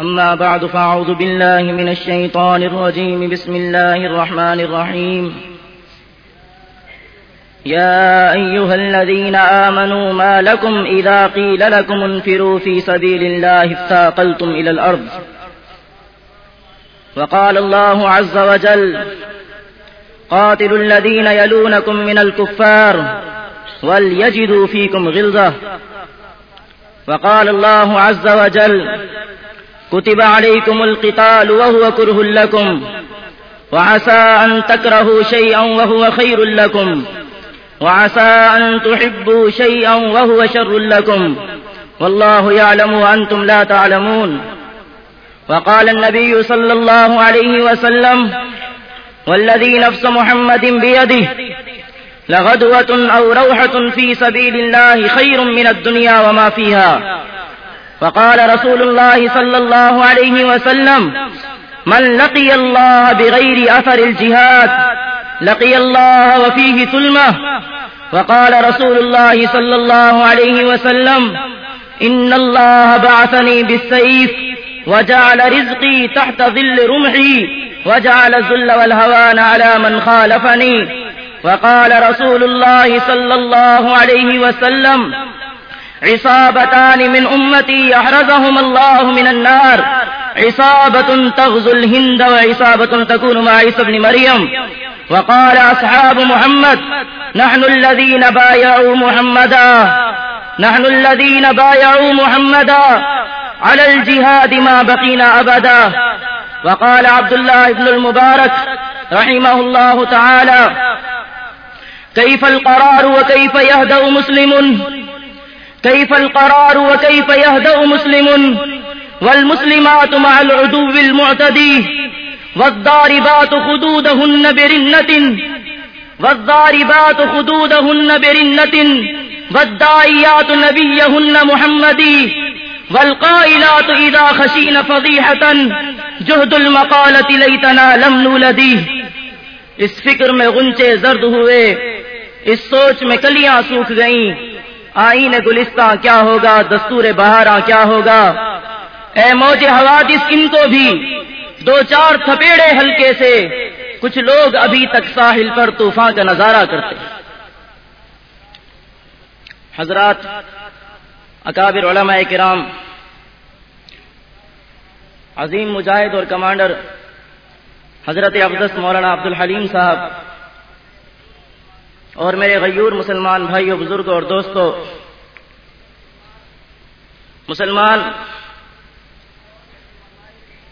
أما بعد فأعوذ بالله من الشيطان الرجيم. بسم الله الرحمن الرحيم. يا أيها الذين آمنوا ما لكم إذا قيل لكم انفروا في سبيل الله افتاقلتم إلى الأرض. وقال الله عز وجل قاتلوا الذين يلونكم من الكفار وليجدوا فيكم غلظة. وقال الله عز وجل كتب عليكم القتال وهو كره لكم وعسى أن تكرهوا شيئا وهو خير لكم وعسى أن تحبوا شيئا وهو شر لكم والله يعلم وأنتم لا تعلمون وقال النبي صلى الله عليه وسلم والذي نفس محمد بيده لغدوة أو روحة في سبيل الله خير من الدنيا وما فيها وقال رسول الله صلى الله عليه وسلم من لقي الله بغير أثر الجهاد لقي الله وفيه ثلمة وقال رسول الله صلى الله عليه وسلم إن الله بعثني بالسيف وجعل رزقي تحت ظل رمحي وجعل الذل والهوان على من خالفني. وقال رسول الله صلى الله عليه وسلم عصابتان من أمتي يحرزهم الله من النار. عصابة تغزو الهند وعصابة تكون مع عيسى بن مريم. وقال أصحاب محمد نحن الذين بايعوا محمدا نحن الذين بايعوا محمدا على الجهاد ما بقينا أبدا. وقال عبد الله بن المبارك رحمه الله تعالى كيف القرار وكيف يهدأ مسلم؟ كيف القرار وكيف يهدأ مسلم والمسلمات مع العدو المعتدي والضاربات خدودهن برنة والضاربات خدودهن برنة والداعيات نبيهن محمدي والقائلات إذا خشين فضيحة جهد المقالة ليتنا لم نولدي اس فکر میں غنچے زرد ہوئے، اس سوچ میں کلیاں سوکھ گئیں۔ آئین گلستہ کیا ہوگا؟ دستور بہارا کیا ہوگا؟ اے موج حوادث ان کو بھی، دو چار تھپیڑے ہلکے سے، کچھ لوگ ابھی تک ساحل پر طوفان کا نظارہ کرتے حضرات، اکابر علماء کرام، عظیم مجاہد اور کمانڈر حضرت ابدس مولانا عبد الحلیم صاحب اور میرے غیور مسلمان بھائیوں بزرگوں اور دوستوں، مسلمان،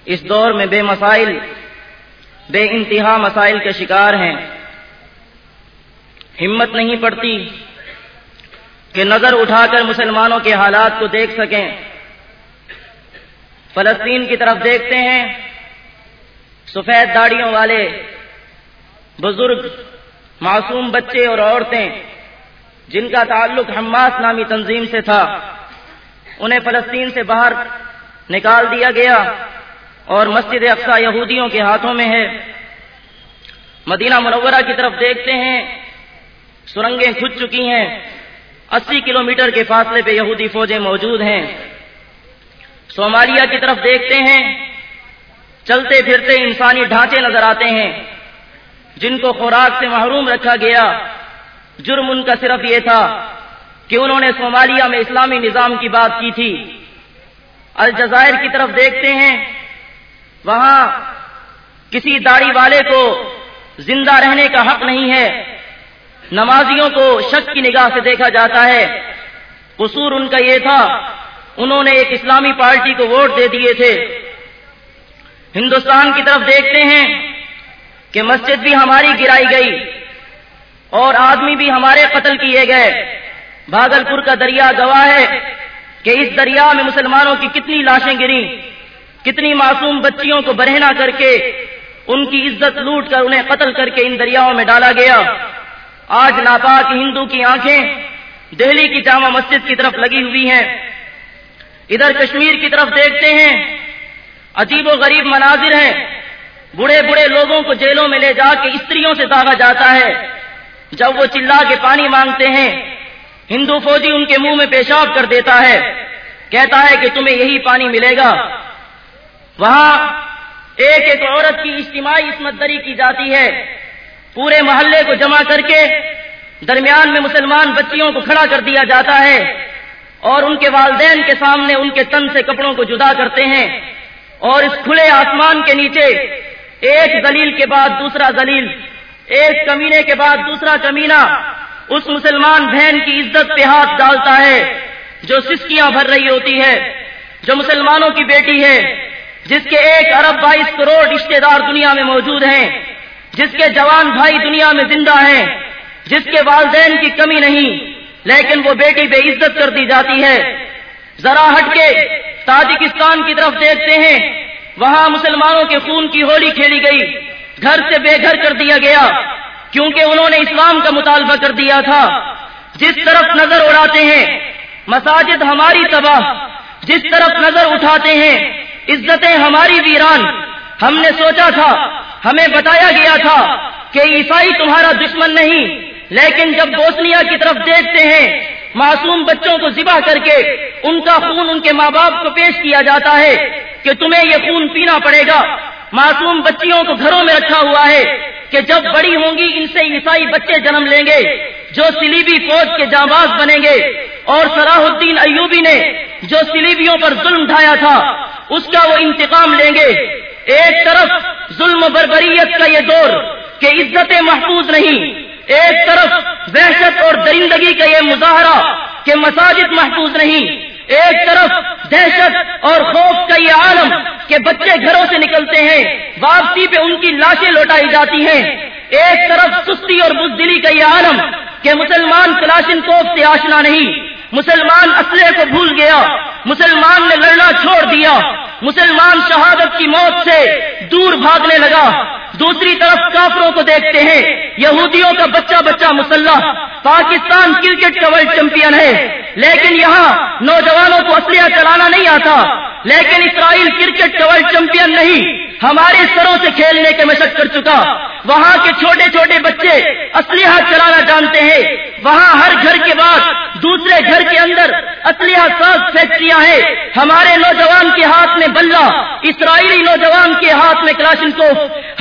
اس دور میں بے مسائل، بے انتہا مسائل کے شکار ہیں۔ ہمت نہیں پڑتی کہ نظر اٹھا کر مسلمانوں کے حالات کو دیکھ سکیں۔ فلسطین کی طرف دیکھتے ہیں، سفید داڑیوں والے بزرگ معصوم بچے اور عورتیں جن کا تعلق حماس نامی تنظیم سے تھا، انہیں فلسطین سے باہر نکال دیا گیا اور مسجد افسا یہودیوں کے ہاتھوں میں ہے۔ مدینہ منورہ کی طرف دیکھتے ہیں، سرنگیں کھد چکی ہیں۔ اسی کلومیٹر کے فاصلے پہ یہودی فوجیں موجود ہیں۔ صومالیہ کی طرف دیکھتے ہیں، چلتے پھرتے انسانی ڈھانچے نظر آتے ہیں۔ جن کو خوراک سے محروم رکھا گیا، جرم ان کا صرف یہ تھا کہ انہوں نے صومالیہ میں اسلامی نظام کی بات کی تھی۔ الجزائر کی طرف دیکھتے ہیں، وہاں کسی داڑھی والے کو زندہ رہنے کا حق نہیں ہے۔ نمازیوں کو شک کی نگاہ سے دیکھا جاتا ہے۔ قصور ان کا یہ تھا، انہوں نے ایک اسلامی پارٹی کو ووٹ دے دیے تھے۔ ہندوستان کی طرف دیکھتے ہیں کہ مسجد بھی ہماری گرائی گئی اور آدمی بھی ہمارے قتل کیے گئے۔ بھاگل پور کا دریا گواہ ہے کہ اس دریا میں مسلمانوں کی کتنی لاشیں گری کتنی معصوم بچیوں کو برہنا کر کے ان کی عزت لوٹ کر انہیں قتل کر کے ان دریاؤں میں ڈالا گیا۔ آج ناپاک ہندو کی آنکھیں دہلی کی جامع مسجد کی طرف لگی ہوئی ہیں۔ ادھر کشمیر کی طرف دیکھتے ہیں، عجیب و غریب مناظر ہیں۔ بڑے بڑے لوگوں کو جیلوں میں لے جا کے استریوں سے داغا جاتا ہے۔ جب وہ چلا کے پانی مانگتے ہیں، ہندو فوجی ان کے منہ میں پیشاب کر دیتا ہے۔ کہتا ہے کہ تمہیں یہی پانی ملے گا۔ وہاں ایک ایک عورت کی اجتماعی عصمت دری کی جاتی ہے۔ پورے محلے کو جمع کر کے درمیان میں مسلمان بچیوں کو کھڑا کر دیا جاتا ہے۔ اور ان کے والدین کے سامنے ان کے تن سے کپڑوں کو جدا کرتے ہیں۔ اور اس کھلے آسمان کے نیچے ایک دلیل کے بعد دوسرا دلیل ایک کمینے کے بعد دوسرا کمینہ اس مسلمان بہن کی عزت پہ ہاتھ ڈالتا ہے، جو سسکیاں بھر رہی ہوتی ہے، جو مسلمانوں کی بیٹی ہے، جس کے ایک ارب بائیس کروڑ رشتے دار دنیا میں موجود ہیں، جس کے جوان بھائی دنیا میں زندہ ہیں، جس کے والدین کی کمی نہیں، لیکن وہ بیٹی بے عزت کر دی جاتی ہے۔ ذرا ہٹ کے تاجکستان کی طرف دیکھتے ہیں۔ وہاں مسلمانوں کے خون کی ہولی کھیلی گئی۔ گھر سے بے گھر کر دیا گیا، کیونکہ انہوں نے اسلام کا مطالبہ کر دیا تھا۔ جس طرف نظر اڑاتے ہیں، مساجد ہماری تباہ۔ جس طرف نظر اٹھاتے ہیں، عزتیں ہماری ویران۔ ہم نے سوچا تھا، ہمیں بتایا گیا تھا کہ عیسائی تمہارا دشمن نہیں، لیکن جب بوسنیا کی طرف دیکھتے ہیں معصوم بچوں کو ذبح کر کے ان کا خون ان کے ماں باپ کو پیش کیا جاتا ہے کہ تمہیں یہ خون پینا پڑے گا۔ معصوم بچیوں کو گھروں میں رکھا ہوا ہے کہ جب بڑی ہوں گی ان سے عیسائی بچے جنم لیں گے، جو سلیبی فوج کے جانباز بنیں گے۔ اور صلاح الدین ایوبی نے جو سلیبیوں پر ظلم ڈھایا تھا، اس کا وہ انتقام لیں گے۔ ایک طرف ظلم بربریت کا یہ دور کہ عزتیں محفوظ نہیں ایک طرف وحشت اور درندگی کا یہ مظاہرہ کہ مساجد محفوظ نہیں، ایک طرف دہشت اور خوف کا یہ عالم کہ بچے گھروں سے نکلتے ہیں، واپسی پہ ان کی لاشیں لوٹائی جاتی ہیں۔ ایک طرف سستی اور بزدلی کا یہ عالم کہ مسلمان کلاشن توپ سے آشنا نہیں، مسلمان اسلحے کو بھول گیا، مسلمان نے لڑنا چھوڑ دیا۔ مسلمان شہادت کی موت سے دور بھاگنے لگا۔ دوسری طرف کافروں کو دیکھتے ہیں، یہودیوں کا بچہ بچہ مسلح۔ پاکستان کرکٹ کا ورلڈ چیمپئن ہے۔ لیکن یہاں نوجوانوں کو اسلحہ چلانا نہیں آتا۔ لیکن اسرائیل کرکٹ کا ورلڈ چیمپئن نہیں، ہمارے سروں سے کھیلنے کے مشق کر چکا۔ وہاں کے چھوٹے چھوٹے بچے اسلحہ چلانا جانتے ہیں۔ وہاں ہر گھر کے بعد دوسرے گھر کے اندر اسلحہ ساز فیکٹریاں ہیں ہمارے نوجوان کے ہاتھ میں بلہ، اسرائیلی نوجوان کے ہاتھ میں کلاشن کو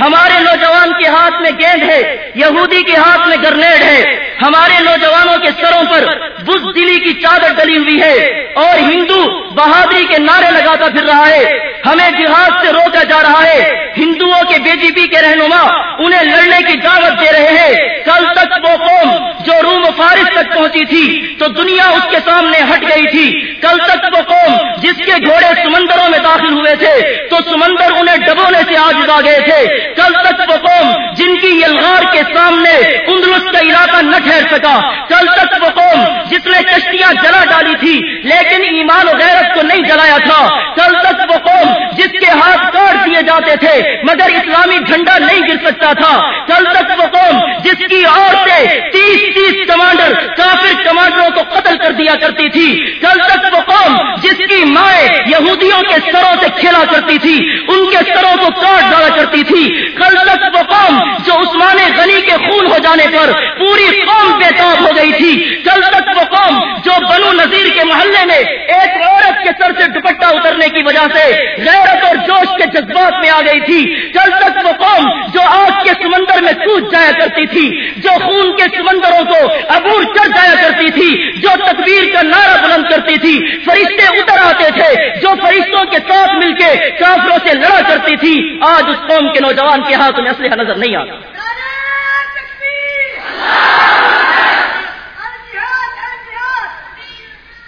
ہمارے نوجوان کے ہاتھ میں گیند ہے، یہودی کے ہاتھ میں گرنیڈ ہے۔ ہمارے نوجوانوں کے سروں پر بز دلی کی چادر ڈلی ہوئی ہے اور ہندو بہادری کے نعرے لگاتا پھر رہا ہے۔ ہمیں جہاد سے روکا جا رہا ہے۔ ہندوؤں کے بی جے پی کے رہنما انہیں لڑنے کی دعوت دے رہے ہیں۔ کل تک وہ قوم جو روم و فارس تک پہنچی تھی، تو دنیا اس کے سامنے ہٹ گئی تھی۔ کل تک وہ قوم جس کے گھوڑے سمندروں میں داخل ہوئے تھے، تو سمندر انہیں ڈبونے سے آج آ گئے تھے۔ کل تک وہ قوم جن کی یلغار کے سامنے اندرست کا علاقہ نہ ٹھہر سکا کل تک وہ قوم جس نے کشتیاں جلا ڈالی تھی، لیکن ایمان و غیرت کو نہیں جلایا تھا۔ کل تک وہ قوم جس کے ہاتھ کاٹ دیے جاتے تھے، مگر اسلامی جھنڈا نہیں گر سکتا تھا۔ کل تک وہ قوم جس کی عورتیں تیس تیس کمانڈر، کافر کمانڈروں کو قتل کر دیا کرتی تھی۔ کل تک وہ قوم جس کی مائیں یہودیوں کے سروں سے کھیلا کرتی تھی، ان کے سروں کو کاٹ ڈالا کرتی تھی۔ کل تک وہ قوم جو عثمان غنی کے خون ہو جانے پر پوری قوم بے تاب ہو گئی تھی۔ کل تک وہ قوم جو بنو نذیر کے محلے میں ایک عورت کے سر سے دوپٹہ اترنے کی وجہ سے غیرت اور جوش کے جذبات میں آ گئی تھی۔ کل تک وہ قوم جو آگ کے سمندر میں کود جایا کرتی تھی، جو خون کے سمندروں کو عبور کر جایا کرتی تھی، جو تکبیر کا نعرہ بلند کرتی تھی۔ فرشتے اتر آتے تھے، جو فرشتوں کے ساتھ مل کے کافروں سے لڑا کرتی تھی۔ آج اس قوم کے نوجوان کے ہاتھ میں اسلحہ نظر نہیں آتا۔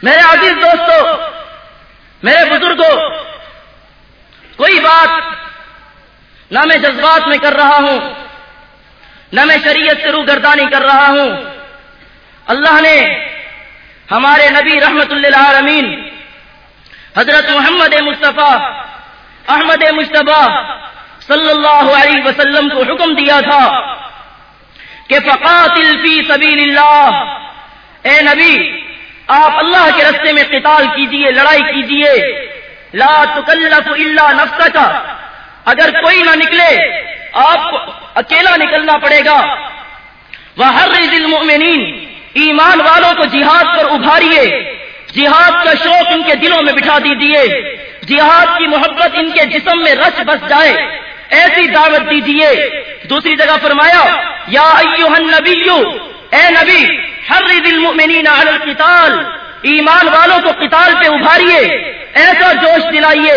میرے عزیز دوستو، میرے بزرگوں کوئی بات نہ میں جذبات میں کر رہا ہوں، نہ میں شریعت سے روگردانی کر رہا ہوں۔ اللہ نے ہمارے نبی رحمت اللہ عالمین حضرت محمد مصطفیٰ، احمد مشتبہ صلی اللہ علیہ وسلم کو حکم دیا تھا کہ فقاتل فی سبیل اللہ۔ اے نبی آپ اللہ کے رستے میں قتال کیجیے، لڑائی کیجیے۔ لا تکلف الا نفسک۔ اگر کوئی نہ نکلے، آپ کو اکیلا نکلنا پڑے گا۔ وہ ہر المؤمنین ایمان والوں کو جہاد پر ابھاریے۔ جہاد کا شوق ان کے دلوں میں بٹھا دیجیے جہاد کی محبت ان کے جسم میں رچ بس جائے۔ ایسی دعوت دیجیے دوسری جگہ فرمایا، یا ایوہ النبی اے نبی ہر المؤمنین علی القتال، ایمان والوں کو قتال پہ ابھاریے، ایسا جوش دلائیے،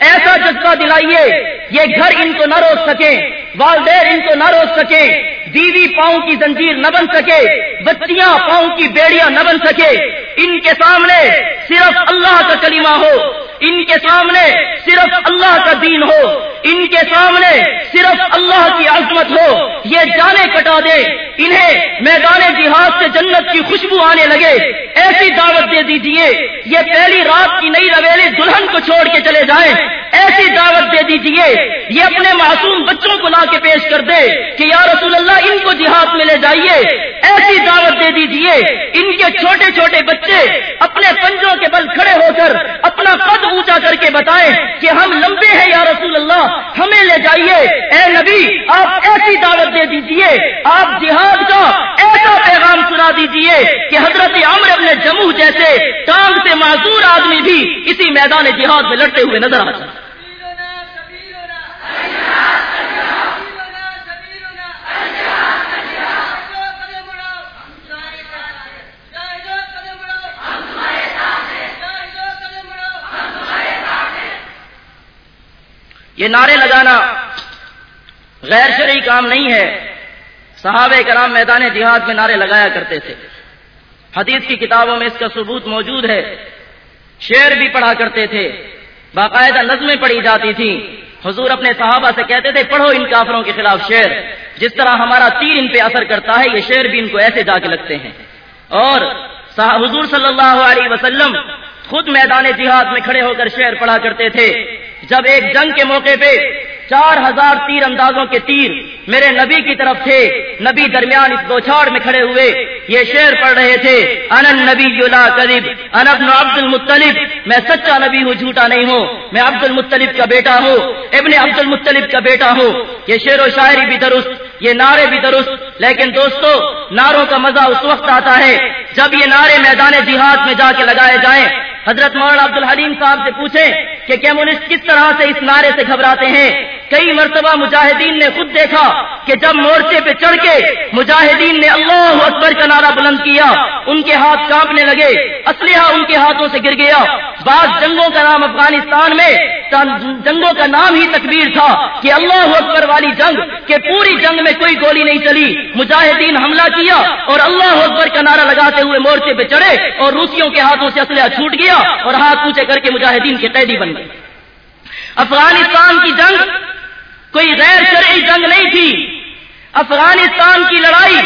ایسا جذبہ دلائیے، یہ گھر ان کو نہ روک سکے والدین ان کو نہ روک سکے، بیوی پاؤں کی زنجیر نہ بن سکے، بچیاں پاؤں کی بیڑیاں نہ بن سکے۔ ان کے سامنے صرف اللہ کا کلمہ ہو۔ ان کے سامنے صرف اللہ کا دین ہو۔ ان کے سامنے صرف اللہ کی عظمت ہو۔ یہ جانے کٹا دے۔ انہیں میدان جہاد سے جنت کی خوشبو آنے لگے۔ ایسی دعوت دے دیجیے یہ پہلی رات کی نئی رویلی دلہن کو چھوڑ کے چلے جائیں۔ ایسی دعوت دے دیجیے یہ اپنے معصوم بچوں کو لا کے پیش کر دے کہ یا رسول اللہ، ان کو جہاد میں لے جائیے، ایسی دعوت دے دیجیے ان کے چھوٹے چھوٹے بچے اپنے پنجوں کے بل کھڑے ہو کر اپنا قد اونچا کر کے بتائیں کہ ہم لمبے ہیں یا رسول اللہ، ہمیں لے جائیے۔ اے نبی، آپ ایسی دعوت دے دیجیے آپ جہاد کا ایسا پیغام سنا دیجیے کہ حضرت عمر اپنے جموں جیسے ٹانگ سے معذور آدمی بھی اسی میدان جہاد میں لڑتے ہوئے نظر آتے ہیں یہ نعرے لگانا غیر شرعی کام نہیں ہے۔ صحابہ کرام میدان جہاد میں نعرے لگایا کرتے تھے۔ حدیث کی کتابوں میں اس کا ثبوت موجود ہے۔ شعر بھی پڑھا کرتے تھے۔ باقاعدہ نظمیں پڑھی جاتی تھیں۔ حضور اپنے صحابہ سے کہتے تھے، پڑھو ان کافروں کے خلاف شعر۔ جس طرح ہمارا تیر ان پہ اثر کرتا ہے، یہ شعر بھی ان کو ایسے جا کے لگتے ہیں۔ اور حضور صلی اللہ علیہ وسلم خود میدان جہاد میں کھڑے ہو کر شعر پڑھا کرتے تھے۔ جب ایک جنگ کے موقع پہ چار ہزار تیر اندازوں کے تیر میرے نبی کی طرف تھے، نبی درمیان اس دوچھاڑ میں کھڑے ہوئے، یہ شعر پڑھ رہے تھے انن نبی یولا قریب ابن عبد المطلب. میں سچا نبی ہوں، جھوٹا نہیں ہوں، میں عبد المطلب کا بیٹا ہوں، ابن عبد المطلب کا بیٹا ہوں۔ یہ شعر و شاعری بھی درست یہ نعرے بھی درست، لیکن دوستو، نعروں کا مزہ اس وقت آتا ہے جب یہ نعرے میدان جہاد میں جا کے لگائے جائیں۔ حضرت مولانا عبد الحلیم صاحب سے پوچھیں کہ کمیونسٹ کس طرح سے اس نعرے سے گھبراتے ہیں؟ کئی مرتبہ مجاہدین نے خود دیکھا کہ جب مورچے پہ چڑھ کے مجاہدین نے اللہ اکبر کا نعرہ بلند کیا، ان کے ہاتھ کانپنے لگے، اسلحہ ان کے ہاتھوں سے گر گیا۔ بعض جنگوں کا نام افغانستان میں، جنگوں کا نام ہی تکبیر تھا کہ اللہ اکبر والی جنگ، کہ پوری جنگ میں کوئی گولی نہیں چلی۔ مجاہدین حملہ کیا اور اللہ اکبر کا نعرہ لگاتے ہوئے مورچے پہ چڑھے اور روسیوں کے ہاتھوں سے اسلحہ چھوٹ گیا اور ہاتھ پوچھے کر کے مجاہدین کے قیدی بن گئے۔ افغانستان کی جنگ کوئی غیر شرعی جنگ نہیں تھی۔ افغانستان کی لڑائی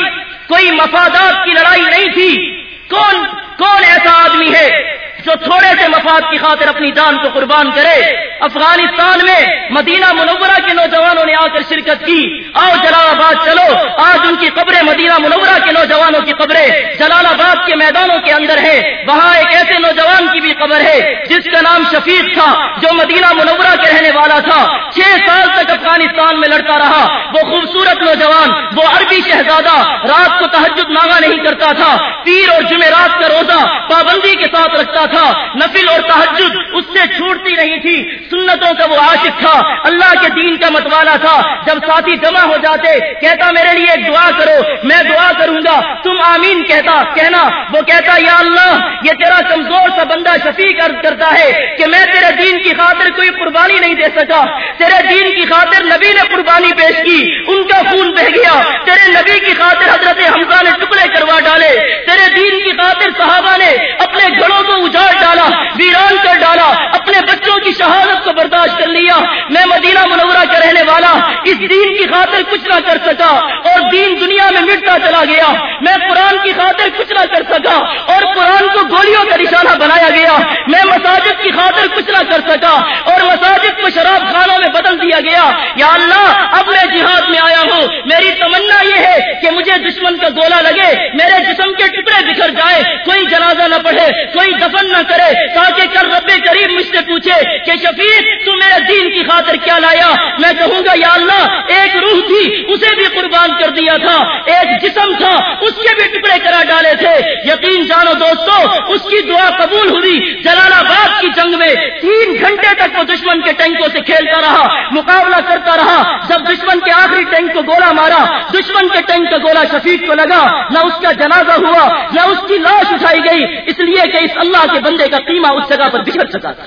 کوئی مفادات کی لڑائی نہیں تھی۔ کون کون ایسا آدمی ہے جو تھوڑے سے مفاد کی خاطر اپنی جان کو قربان کرے۔ افغانستان میں مدینہ منورہ کے نوجوانوں نے آ کر شرکت کی۔ آؤ جلال آباد چلو۔ آج ان کی قبریں مدینہ منورہ کے نوجوانوں کی قبریں جلال آباد کے میدانوں کے اندر ہے وہاں ایک ایسے نوجوان کی بھی قبر ہے جس کا نام شفیق تھا، جو مدینہ منورہ کے رہنے والا تھا۔ چھ سال تک افغانستان میں لڑتا رہا۔ وہ خوبصورت نوجوان، وہ عربی شہزادہ، رات کو تحجد ناغا نہیں کرتا تھا۔ پیر اور جمعرات کا روزہ پابندی کے ساتھ رکھتا تھا نفل اور تحجد اس سے چھوٹتی نہیں تھی۔ سنتوں کا وہ عاشق تھا، اللہ کے دین کا متوالا تھا۔ جب ساتھی جمع ہو جاتے، کہتا میرے لیے ایک دعا کرو، میں دعا کروں گا۔ تم آمین کہتا، کہنا، وہ کہتا، یا اللہ، یہ تیرا کمزور سا بندہ شفیق عرض کرتا ہے کہ میں تیرے دین کی خاطر کوئی قربانی نہیں دے سکا۔ تیرے دین کی خاطر نبی نے قربانی پیش کی، ان کا خون بہ گیا۔ تیرے نبی کی خاطر حضرت حمزہ نے ٹکڑے کروا ڈالے۔ تیرے دین کی خاطر صحابہ نے اپنے گھروں کو اجاڑ ڈالا، ویران کر ڈالا، اپنے بچوں کی شہادت کو برداشت کر لیا۔ میں مدینہ منورہ کا رہنے والا، اس دین کی خاطر کچھ نہ کر سکا اور دین دنیا میں مٹتا چلا گیا۔ میں قرآن کی خاطر کچھ نہ کر سکا اور قرآن کو گولیوں کا نشانہ بنایا گیا۔ میں مساجد کی خاطر کچھ نہ کر سکا اور مساجد کو شراب خانوں میں بدل دیا گیا۔ یا اللہ، اب میں جہاد میں آیا ہوں۔ میری تمنا یہ ہے کہ مجھے دشمن کا گولا لگے، میرے جسم کے ٹکڑے بکھر جائے کوئی جنازہ نہ پڑھے، کوئی دفن نہ کرے، تاکہ کل رب کریم مجھ سے پوچھے کہ شفیق، تو میرے دین کی خاطر کیا لایا؟ میں کہوں گا، یا اللہ، ایک روح تھی، اسے بھی قربان کر دیا تھا، ایک جسم تھا، اس کے بھی ٹکڑے کرا ڈالے تھے۔ یقین جانو دوستو، اس کی دعا قبول ہوئی۔ جلال آباد کی جنگ میں تین گھنٹے تک وہ دشمن کے ٹینکوں سے کھیلتا رہا، مقابلہ کرتا رہا۔ جب دشمن کے آخری ٹینک کو گولا مارا، دشمن کے ٹینک کا گولا شفیق کو لگا۔ نہ اس کا جنازہ ہوا، نہ اس کی لاش اٹھائی گئی۔ اس لیے کہ اس اللہ کے بندے کا قیمہ اس جگہ پر بچھڑ سکا تھا۔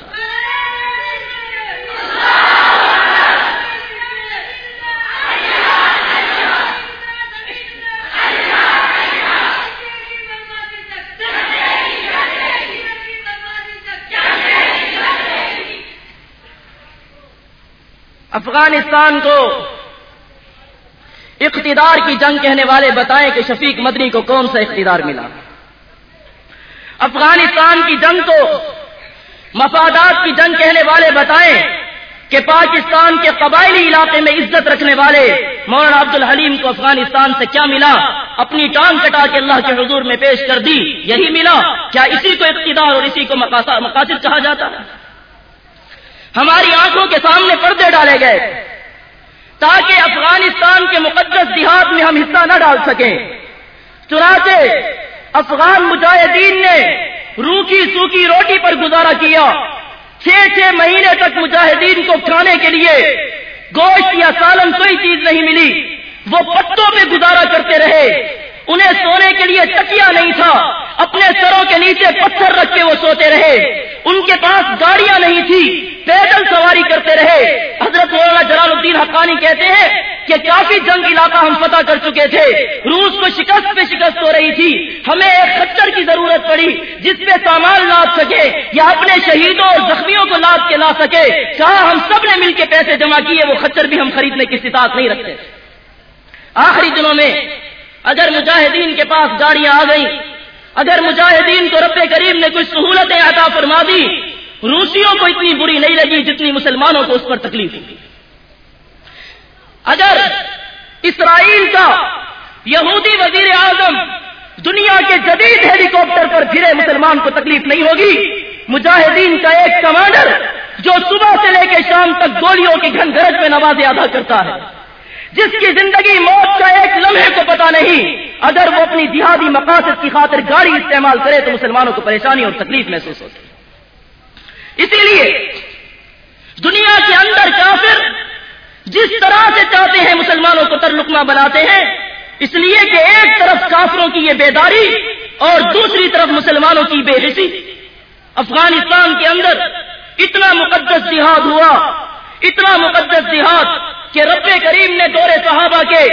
افغانستان کو اقتدار کی جنگ کہنے والے بتائیں کہ شفیق مدنی کو کون سا اقتدار ملا؟ افغانستان کی جنگ کو مفادات کی جنگ کہنے والے بتائیں کہ پاکستان کے قبائلی علاقے میں عزت رکھنے والے مولانا عبد الحلیم کو افغانستان سے کیا ملا؟ اپنی ٹانگ کٹا کے اللہ کے حضور میں پیش کر دی، یہی ملا؟ کیا اسی کو اقتدار اور اسی کو مقاصد کہا جاتا ہے؟ ہماری آنکھوں کے سامنے پردے ڈالے گئے تاکہ افغانستان کے مقدس دیہات میں ہم حصہ نہ ڈال سکیں۔ چنانچہ افغان مجاہدین نے روکی سوکھی روٹی پر گزارا کیا۔ چھ چھ مہینے تک مجاہدین کو کھانے کے لیے گوشت یا سالن کوئی چیز نہیں ملی۔ وہ پتوں پہ گزارا کرتے رہے۔ انہیں سونے کے لیے تکیا نہیں تھا۔ اپنے سروں کے نیچے پتھر رکھ کے وہ سوتے رہے۔ ان کے پاس گاڑیاں نہیں تھی۔ پیدل سواری کرتے رہے۔ حضرت مولانا جلال الدین حقانی کہتے ہیں کہ کافی جنگ علاقہ ہم فتح کر چکے تھے۔ روس کو شکست پہ شکست ہو رہی تھی۔ ہمیں ایک خچر کی ضرورت پڑی جس پہ سامان لاد سکے یا اپنے شہیدوں اور زخمیوں کو لاد کے لا سکے۔ کہا ہم سب نے مل کے پیسے جمع کیے، وہ خچر بھی ہم خریدنے کی استطاعت نہیں رکھتے۔ آخری دنوں میں اگر مجاہدین کے پاس گاڑیاں آ گئیں، اگر مجاہدین کو رب کریم نے کچھ سہولتیں عطا فرما دی، روسیوں کو اتنی بری نہیں لگی جتنی مسلمانوں کو اس پر تکلیف ہوئی۔ اگر اسرائیل کا یہودی وزیر اعظم دنیا کے جدید ہیلی کاپٹر پر پھرے مسلمان کو تکلیف نہیں ہوگی، مجاہدین کا ایک کمانڈر جو صبح سے لے کے شام تک گولیوں کی گھن گرج میں نوازیں ادا کرتا ہے۔ جس کی زندگی موت کا ایک لمحے کو پتا نہیں، اگر وہ اپنی دیہاتی مقاصد کی خاطر گاڑی استعمال کرے تو مسلمانوں کو پریشانی اور تکلیف محسوس ہوتی اسی لیے دنیا کے اندر کافر جس طرح سے چاہتے ہیں مسلمانوں کو ترلقمہ بناتے ہیں، اس لیے کہ ایک طرف کافروں کی یہ بیداری اور دوسری طرف مسلمانوں کی بے حسی۔ افغانستان کے اندر اتنا مقدس جہاد ہوا، اتنا مقدس جہاد کہ رب کریم نے دور صحابہ کے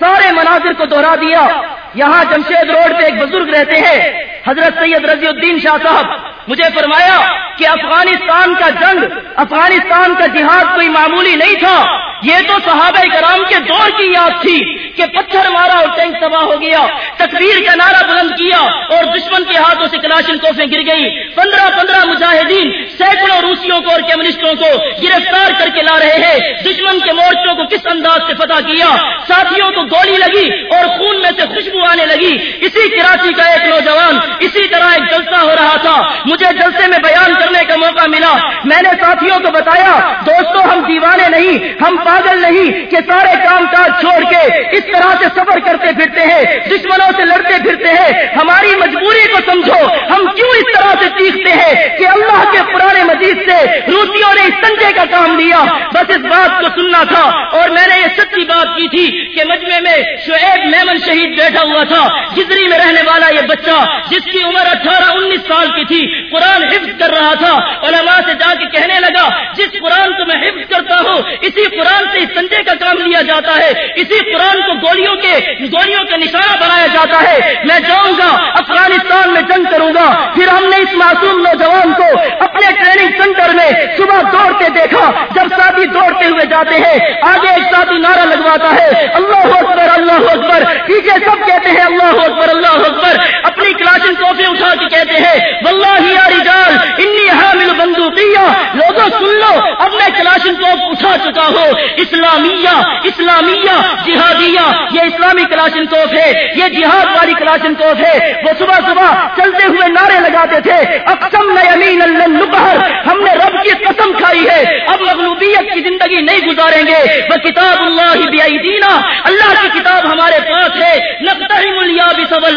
سارے مناظر کو دوہرا دیا۔ یہاں جمشید روڈ پہ ایک بزرگ رہتے ہیں۔ حضرت سید رضی الدین شاہ صاحب، مجھے فرمایا کہ افغانستان کا جنگ، افغانستان کا جہاد کوئی معمولی نہیں تھا۔ یہ تو صحابہ کرام کے دور کی یاد تھی کہ پتھر مارا اور ٹینک تباہ ہو گیا تصویر کا نعرہ بلند کیا اور دشمن کے ہاتھوں سے کلاشن کوفیں گر گئی۔ پندرہ پندرہ مجاہدین سینکڑوں روسیوں کو اور کمیونسٹوں کو گرفتار کر کے لا رہے ہیں۔ دشمن کے مورچوں کو کس انداز سے فتح کیا؟ ساتھیوں کو گولی لگی اور خون میں سے خوشبو آنے لگی۔ اسی کراچی کا ایک نوجوان اسی طرح ایک جلسہ ہو رہا تھا۔ مجھے جلسے میں بیان کرنے کا موقع ملا۔ میں نے ساتھیوں کو بتایا دوستوں ہم دیوانے نہیں، ہم پاگل نہیں کہ سارے کام کاج چھوڑ کے اس طرح سے سفر کرتے پھرتے ہیں، دشمنوں سے لڑتے پھرتے ہیں۔ ہماری مجبوری کو سمجھو، ہم کیوں اس طرح سے چیختے ہیں کہ اللہ کے پرانے مجید سے روسیوں نے اس سنجے کا کام لیا۔ بس اس بات کو سننا تھا اور میں نے یہ سچی بات کی تھی کہ مجمے میں شعیب میمن شہید بیٹھا ہوا تھا۔ جزری میں رہنے والا یہ بچہ، جس کی عمر اٹھارہ انیس سال کی تھی، قرآن حفظ کر رہا تھا۔ علماء سے جا کے کہنے لگا، جس قرآن کو میں حفظ کرتا ہوں، اسی قرآن سے اس سنجے کا کام لیا جاتا ہے۔ اسی قرآن کو گولیوں کے، گولیوں کا نشانہ بنایا جاتا ہے۔ میں جاؤں گا، افغانستان میں جنگ کروں گا۔ پھر ہم نے اس معصوم نوجوان کو اپنے ٹریننگ سینٹر میں صبح دوڑتے دیکھا۔ جب ساتھی دوڑتے ہوئے جاتے ہیں، آگے ایک ساتھی نعرہ لگواتا ہے، اللہ اکبر اللہ اکبر۔ پیچھے سب کہتے ہیں اللہ اکبر اللہ اکبر۔ اپنی کلاشن ٹوپے اٹھا کے کہتے ہیں، واللہ یا رجال، انی حامل بندوقیہ۔ لوگوں، سن لو، اب میں کلاشن کو اٹھا چکا ہوں۔ اسلامیہ اسلامیہ۔ جہادیہ یہ اسلامی کلاشن کوف ہے، یہ جہاد والی کلاشن کوف ہے۔ وہ صبح صبح چلتے ہوئے نعرے لگاتے تھے اکسم امین اللہ ہم نے رب کی قسم کھائی ہے۔ اب مغلوبیت کی زندگی نہیں گزاریں گے وہ کتاب اللہ بھی دینا اللہ کی کتاب ہمارے پاس ہے۔ نقطۂ ملیا بسول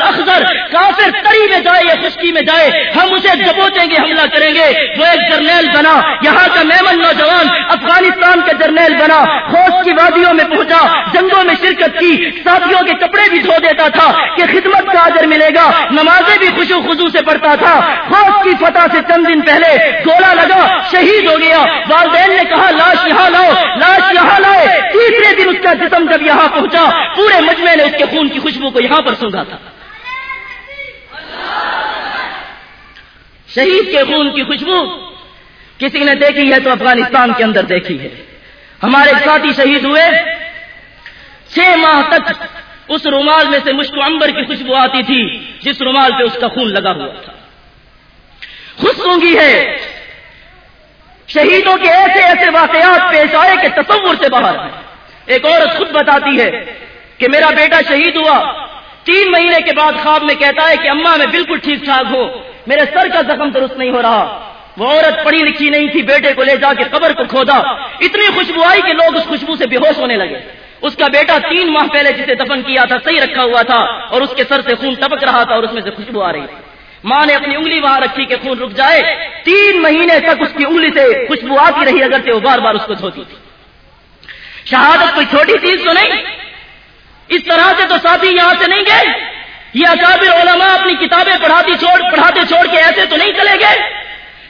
کافر تری میں جائے یا خشکی میں جائے، ہم اسے دبوچیں گے، حملہ کریں گے۔ وہ ایک جرنیل بنا، یہاں کا میمن نوجوان افغانستان کا جرنیل بنا، خوش کی وادیوں میں پہنچا جنگوں میں شرکت کی، ساتھیوں کے کپڑے بھی دھو دیتا تھا کہ خدمت کا آدر ملے گا، نمازیں بھی خوشو خزو سے پڑھتا تھا۔ خوف کی فتح سے چند دن پہلے گولا لگا، شہید ہو گیا۔ والدین نے کہا، لاش یہاں لاؤ، لاش یہاں لائے۔ تیسرے دن اس کا جسم جب یہاں پہنچا، پورے مجمے نے اس کے خون کی خوشبو کو یہاں پر سونگا تھا۔ شہید کے خون کی خوشبو، کسی نے دیکھی ہے تو افغانستان کے اندر دیکھی ہے۔ ہمارے ساتھی شہید ہوئے چھ ماہ تک اس رومال میں سے مشک امبر کی خوشبو آتی تھی جس رومال پہ اس کا خون لگا ہوا تھا۔ خوش ہے۔ شہیدوں کے ایسے ایسے واقعات پیش آئے کہ تصور سے باہر ہیں۔ ایک عورت خود بتاتی ہے کہ میرا بیٹا شہید ہوا۔ تین مہینے کے بعد خواب میں کہتا ہے کہ اما میں بالکل ٹھیک ٹھاک ہو میرے سر کا زخم درست نہیں ہو رہا۔ وہ عورت پڑھی لکھی نہیں تھی۔ بیٹے کو لے جا کے قبر کو کھودا۔ اتنی خوشبو آئی کہ لوگ اس خوشبو سے بے ہوش ہونے لگے۔ اس کا بیٹا تین ماہ پہلے جسے دفن کیا تھا، صحیح رکھا ہوا تھا اور اس کے سر سے خون ٹپک رہا تھا اور اس میں سے خوشبو آ رہی تھی۔ ماں نے اپنی انگلی وہاں رکھی کہ خون رک جائے۔ تین مہینے تک اس کی انگلی سے خوشبو آتی رہی اگر وہ بار بار اس کو دھوتی تھی۔ شہادت کوئی چھوٹی چیز تو نہیں۔ اس طرح سے تو ساتھی یہاں سے نہیں گئے۔ یہ اکابر علماء اپنی کتابیں پڑھاتی چھوڑ پڑھاتے چھوڑ کے ایسے تو نہیں چلے گئے۔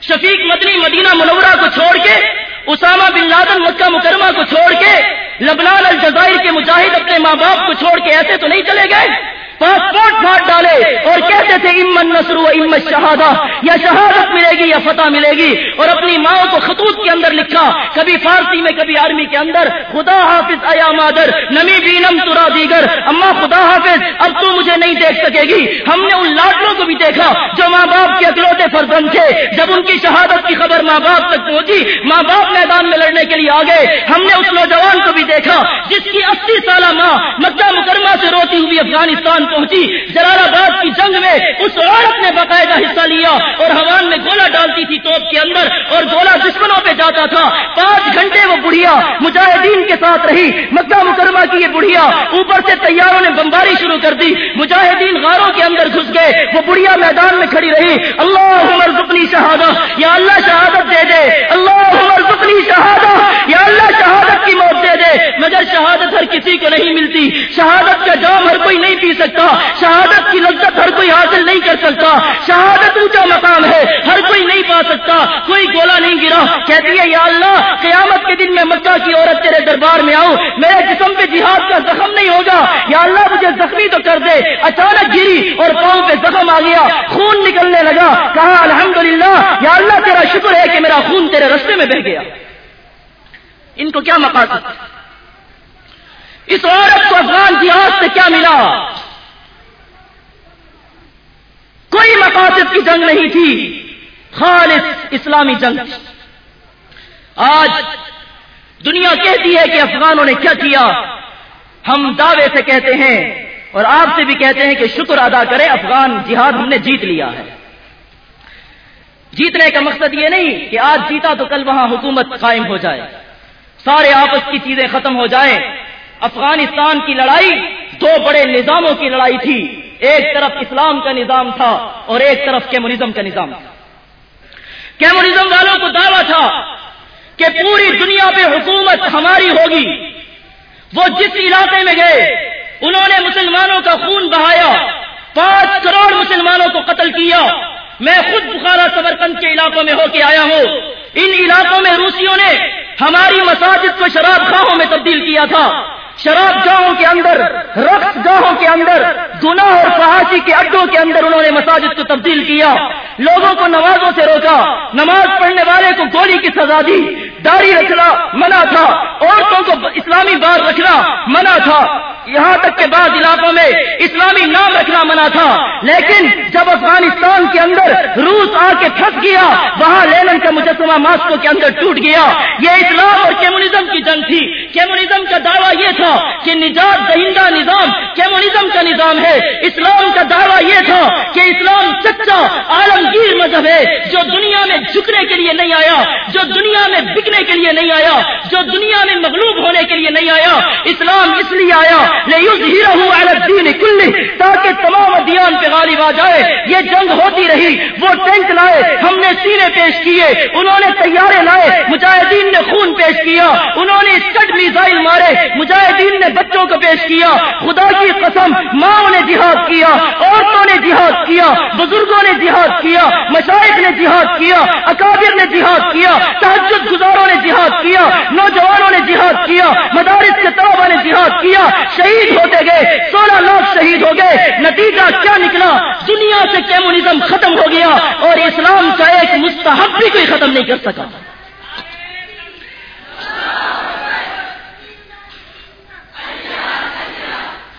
شفیق مدنی مدینہ منورہ کو چھوڑ کے اسامہ بن لادن مکہ مکرمہ کو چھوڑ کے لبنان الجزائر کے مجاہد اپنے ماں باپ کو چھوڑ کے ایسے تو نہیں چلے گئے؟ پاسپورٹ پھاٹ ڈالے اور کہتے تھے امن نصر و امت شہادہ یا شہادت ملے گی یا فتح ملے گی۔ اور اپنی ماں کو خطوط کے اندر لکھا کبھی فارسی میں، کبھی آرمی کے اندر۔ خدا حافظ ایا مادر نمی بینم ترا دیگر۔ اما خدا حافظ، اب تو مجھے نہیں دیکھ سکے گی۔ ہم نے ان لاٹوں کو بھی دیکھا جو ماں باپ کے اکلوتے فرزند تھے۔ جب ان کی شہادت کی خبر ماں باپ تک پہنچی، ماں باپ میدان میں لڑنے کے لیے آ گئے ہم نے اس نوجوان کو بھی دیکھا جس کی اسی سالہ ماں مکہ مکرمہ سے روتی ہوئی افغانستان پہنچی۔ جلال آباد کی جنگ میں اس عورت نے باقاعدہ حصہ لیا اور حوان میں گولا ڈالتی تھی توپ کے اندر اور گولا دشمنوں پہ جاتا تھا۔ پانچ گھنٹے وہ بڑھیا مجاہدین کے ساتھ رہی، مکہ مکرمہ کی یہ بڑھیا، اوپر سے تیاروں نے بمباری شروع کر دی، مجاہدین غاروں کے اندر گھس گئے، وہ بڑھیا میدان میں کھڑی رہی۔ اللہ عمر زپنی شہادت یا اللہ شہادت دے دے اللہ عمر زپنی شہادت یا اللہ شہادت کی موت دے دے مگر شہادت ہر کسی کو نہیں ملتی۔ شہادت کا جام ہر کوئی نہیں پی سکتا۔ شہادت کی لذت ہر کوئی حاصل نہیں کر سکتا۔ شہادت اونچا مقام ہے، ہر کوئی نہیں پا سکتا۔ کوئی گولا نہیں گرا۔ کہتی ہے، یا اللہ، قیامت کے دن میں مکہ کی عورت تیرے دربار میں آؤں۔ میرے جسم پہ جہاد کا زخم نہیں ہوگا۔ یا اللہ، مجھے زخمی تو کر دے۔ اچانک گری اور پاؤں پہ زخم آ گیا۔ خون نکلنے لگا۔ کہا، الحمدللہ۔ یا اللہ، تیرا شکر ہے کہ میرا خون تیرے رستے میں بہ گیا۔ ان کو کیا مقاصد اس عورت کو افغان جہاد سے کیا ملا؟ کوئی مقاصد کی جنگ نہیں تھی۔ خالص اسلامی جنگ۔ آج دنیا کہتی ہے کہ افغانوں نے کیا کیا؟ ہم دعوے سے کہتے ہیں اور آپ سے بھی کہتے ہیں کہ شکر ادا کرے، افغان جہاد ہم نے جیت لیا ہے۔ جیتنے کا مقصد یہ نہیں کہ آج جیتا تو کل وہاں حکومت قائم ہو جائے۔ سارے آپس کی چیزیں ختم ہو جائیں۔ افغانستان کی لڑائی دو بڑے نظاموں کی لڑائی تھی۔ ایک طرف اسلام کا نظام تھا اور ایک طرف کیمونزم کا نظام تھا۔ کیمونزم والوں کو دعویٰ تھا کہ پوری دنیا پہ حکومت ہماری ہوگی۔ وہ جس علاقے میں گئے، انہوں نے مسلمانوں کا خون بہایا۔ پانچ کروڑ مسلمانوں کو قتل کیا۔ میں خود بخارا سبرکند کے علاقوں میں ہو کے آیا ہوں۔ ان علاقوں میں روسیوں نے ہماری مساجد کو شراب خواہوں میں تبدیل کیا تھا۔ شراب گاہوں کے اندر، رقص گاہوں کے اندر، گناہ اور فحاشی کے اڈوں کے اندر انہوں نے مساجد کو تبدیل کیا۔ لوگوں کو نمازوں سے روکا۔ نماز پڑھنے والے کو گولی کی سزا دی۔ داڑھی رکھنا منع تھا۔ عورتوں کو اسلامی بار رکھنا منع تھا۔ یہاں تک کہ بعض علاقوں میں اسلامی نام رکھنا منع تھا، لیکن جب افغانستان کے اندر روس آ کے پھنس گیا، وہاں لینن کا مجسمہ ماسکو کے اندر ٹوٹ گیا۔ یہ اسلام اور کمیونزم کی جنگ تھی۔ کمیونزم کا دعویٰ یہ تھا کہ نجات دہندہ نظام، کمیونزم کا نظام ہے۔ اسلام کا دعویٰ یہ تھا کہ اسلام سچا عالمگیر مذہب ہے، جو دنیا میں جھکنے کے لیے نہیں آیا، جو دنیا میں بکنے کے لیے نہیں آیا، جو دنیا میں مغلوب ہونے کے لیے نہیں آیا۔ اسلام اس لیے آیا الدین کل تاکہ تمام ادیان پہ غالب آ جائے۔ یہ جنگ ہوتی رہی، وہ ٹینک لائے، ہم نے سینے پیش کیے، انہوں نے تیارے لائے، مجاہدین نے خون پیش کیا، انہوں نے اسکٹ میزائل مارے، مجاہدین نے بچوں کو پیش کیا، خدا کی قسم ماں نے جہاد کیا، عورتوں نے جہاد کیا، بزرگوں نے جہاد کیا، مشاہد نے جہاد کیا، اکابر نے جہاد کیا تحجد گزاروں نے جہاد کیا، نوجوانوں نے جہاد کیا، مدارس کے طلبا نے جہاد کیا شہید ہوتے گئے، سولہ لاکھ شہید ہو گئے۔ نتیجہ کیا نکلا؟ دنیا سے کیمونزم ختم ہو گیا اور اسلام کا ایک مستحب بھی کوئی ختم نہیں کر سکا۔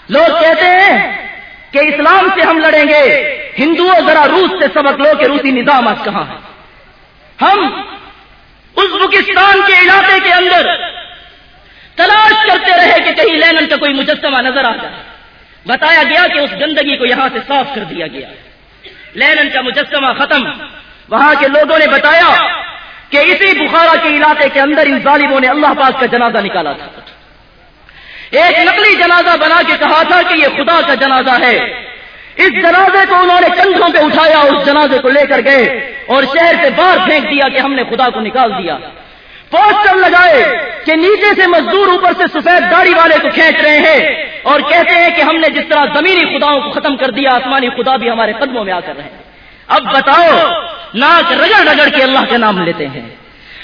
لوگ کہتے ہیں کہ اسلام سے ہم لڑیں گے ہندوؤں ذرا روس سے سبق لو کہ روسی نظام آج کہاں ہے۔ ہم ازبکستان کے علاقے کے اندر تلاش کرتے رہے کہ کہیں لینن کا کوئی مجسمہ نظر آ جائے۔ بتایا گیا کہ اس گندگی کو یہاں سے صاف کر دیا گیا۔ لینن کا مجسمہ ختم۔ وہاں کے لوگوں نے بتایا کہ اسی بخارا کے علاقے کے اندر ان ظالموں نے اللہ پاک کا جنازہ نکالا تھا۔ ایک نقلی جنازہ بنا کے کہا تھا کہ یہ خدا کا جنازہ ہے۔ اس جنازے کو انہوں نے کندھوں پہ اٹھایا اس جنازے کو لے کر گئے اور شہر سے باہر پھینک دیا کہ ہم نے خدا کو نکال دیا۔ پوسٹر لگائے کہ نیچے سے مزدور اوپر سے سفید داڑھی والے کو کھینچ رہے ہیں اور کہتے ہیں کہ ہم نے جس طرح زمینی خداؤں کو ختم کر دیا، آسمانی خدا بھی ہمارے قدموں میں آ کر رہے ہیں۔ اب بتاؤ، ناک رگڑ رگڑ کے اللہ کے نام لیتے ہیں۔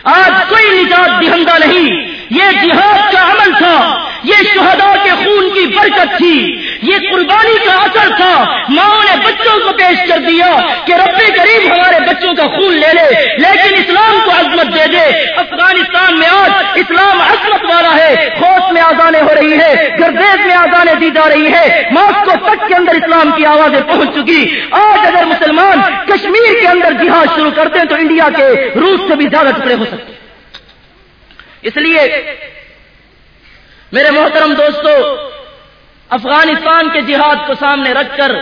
آج کوئی نجات دہندہ نہیں، یہ جہاد کا عمل تھا، یہ شہدا کے خون کی برکت تھی۔ یہ قربانی کا اثر تھا۔ ماں نے بچوں کو پیش کر دیا کہ رب کریم ہمارے بچوں کا خون لے لے، لیکن اسلام کو عظمت دے دے۔ افغانستان میں آج اسلام عظمت والا ہے۔ خوف میں آزانے ہو رہی ہے، گردیز میں آزانے دی جا رہی ہے۔ ماسکو تک کے اندر اسلام کی آوازیں پہنچ چکی۔ آج اگر مسلمان کشمیر کے اندر جہاد شروع کرتے ہیں تو انڈیا کے روس سے بھی زیادہ ٹکڑے ہو سکتے اس لیے میرے محترم دوستو افغانستان کے جہاد کو سامنے رکھ کر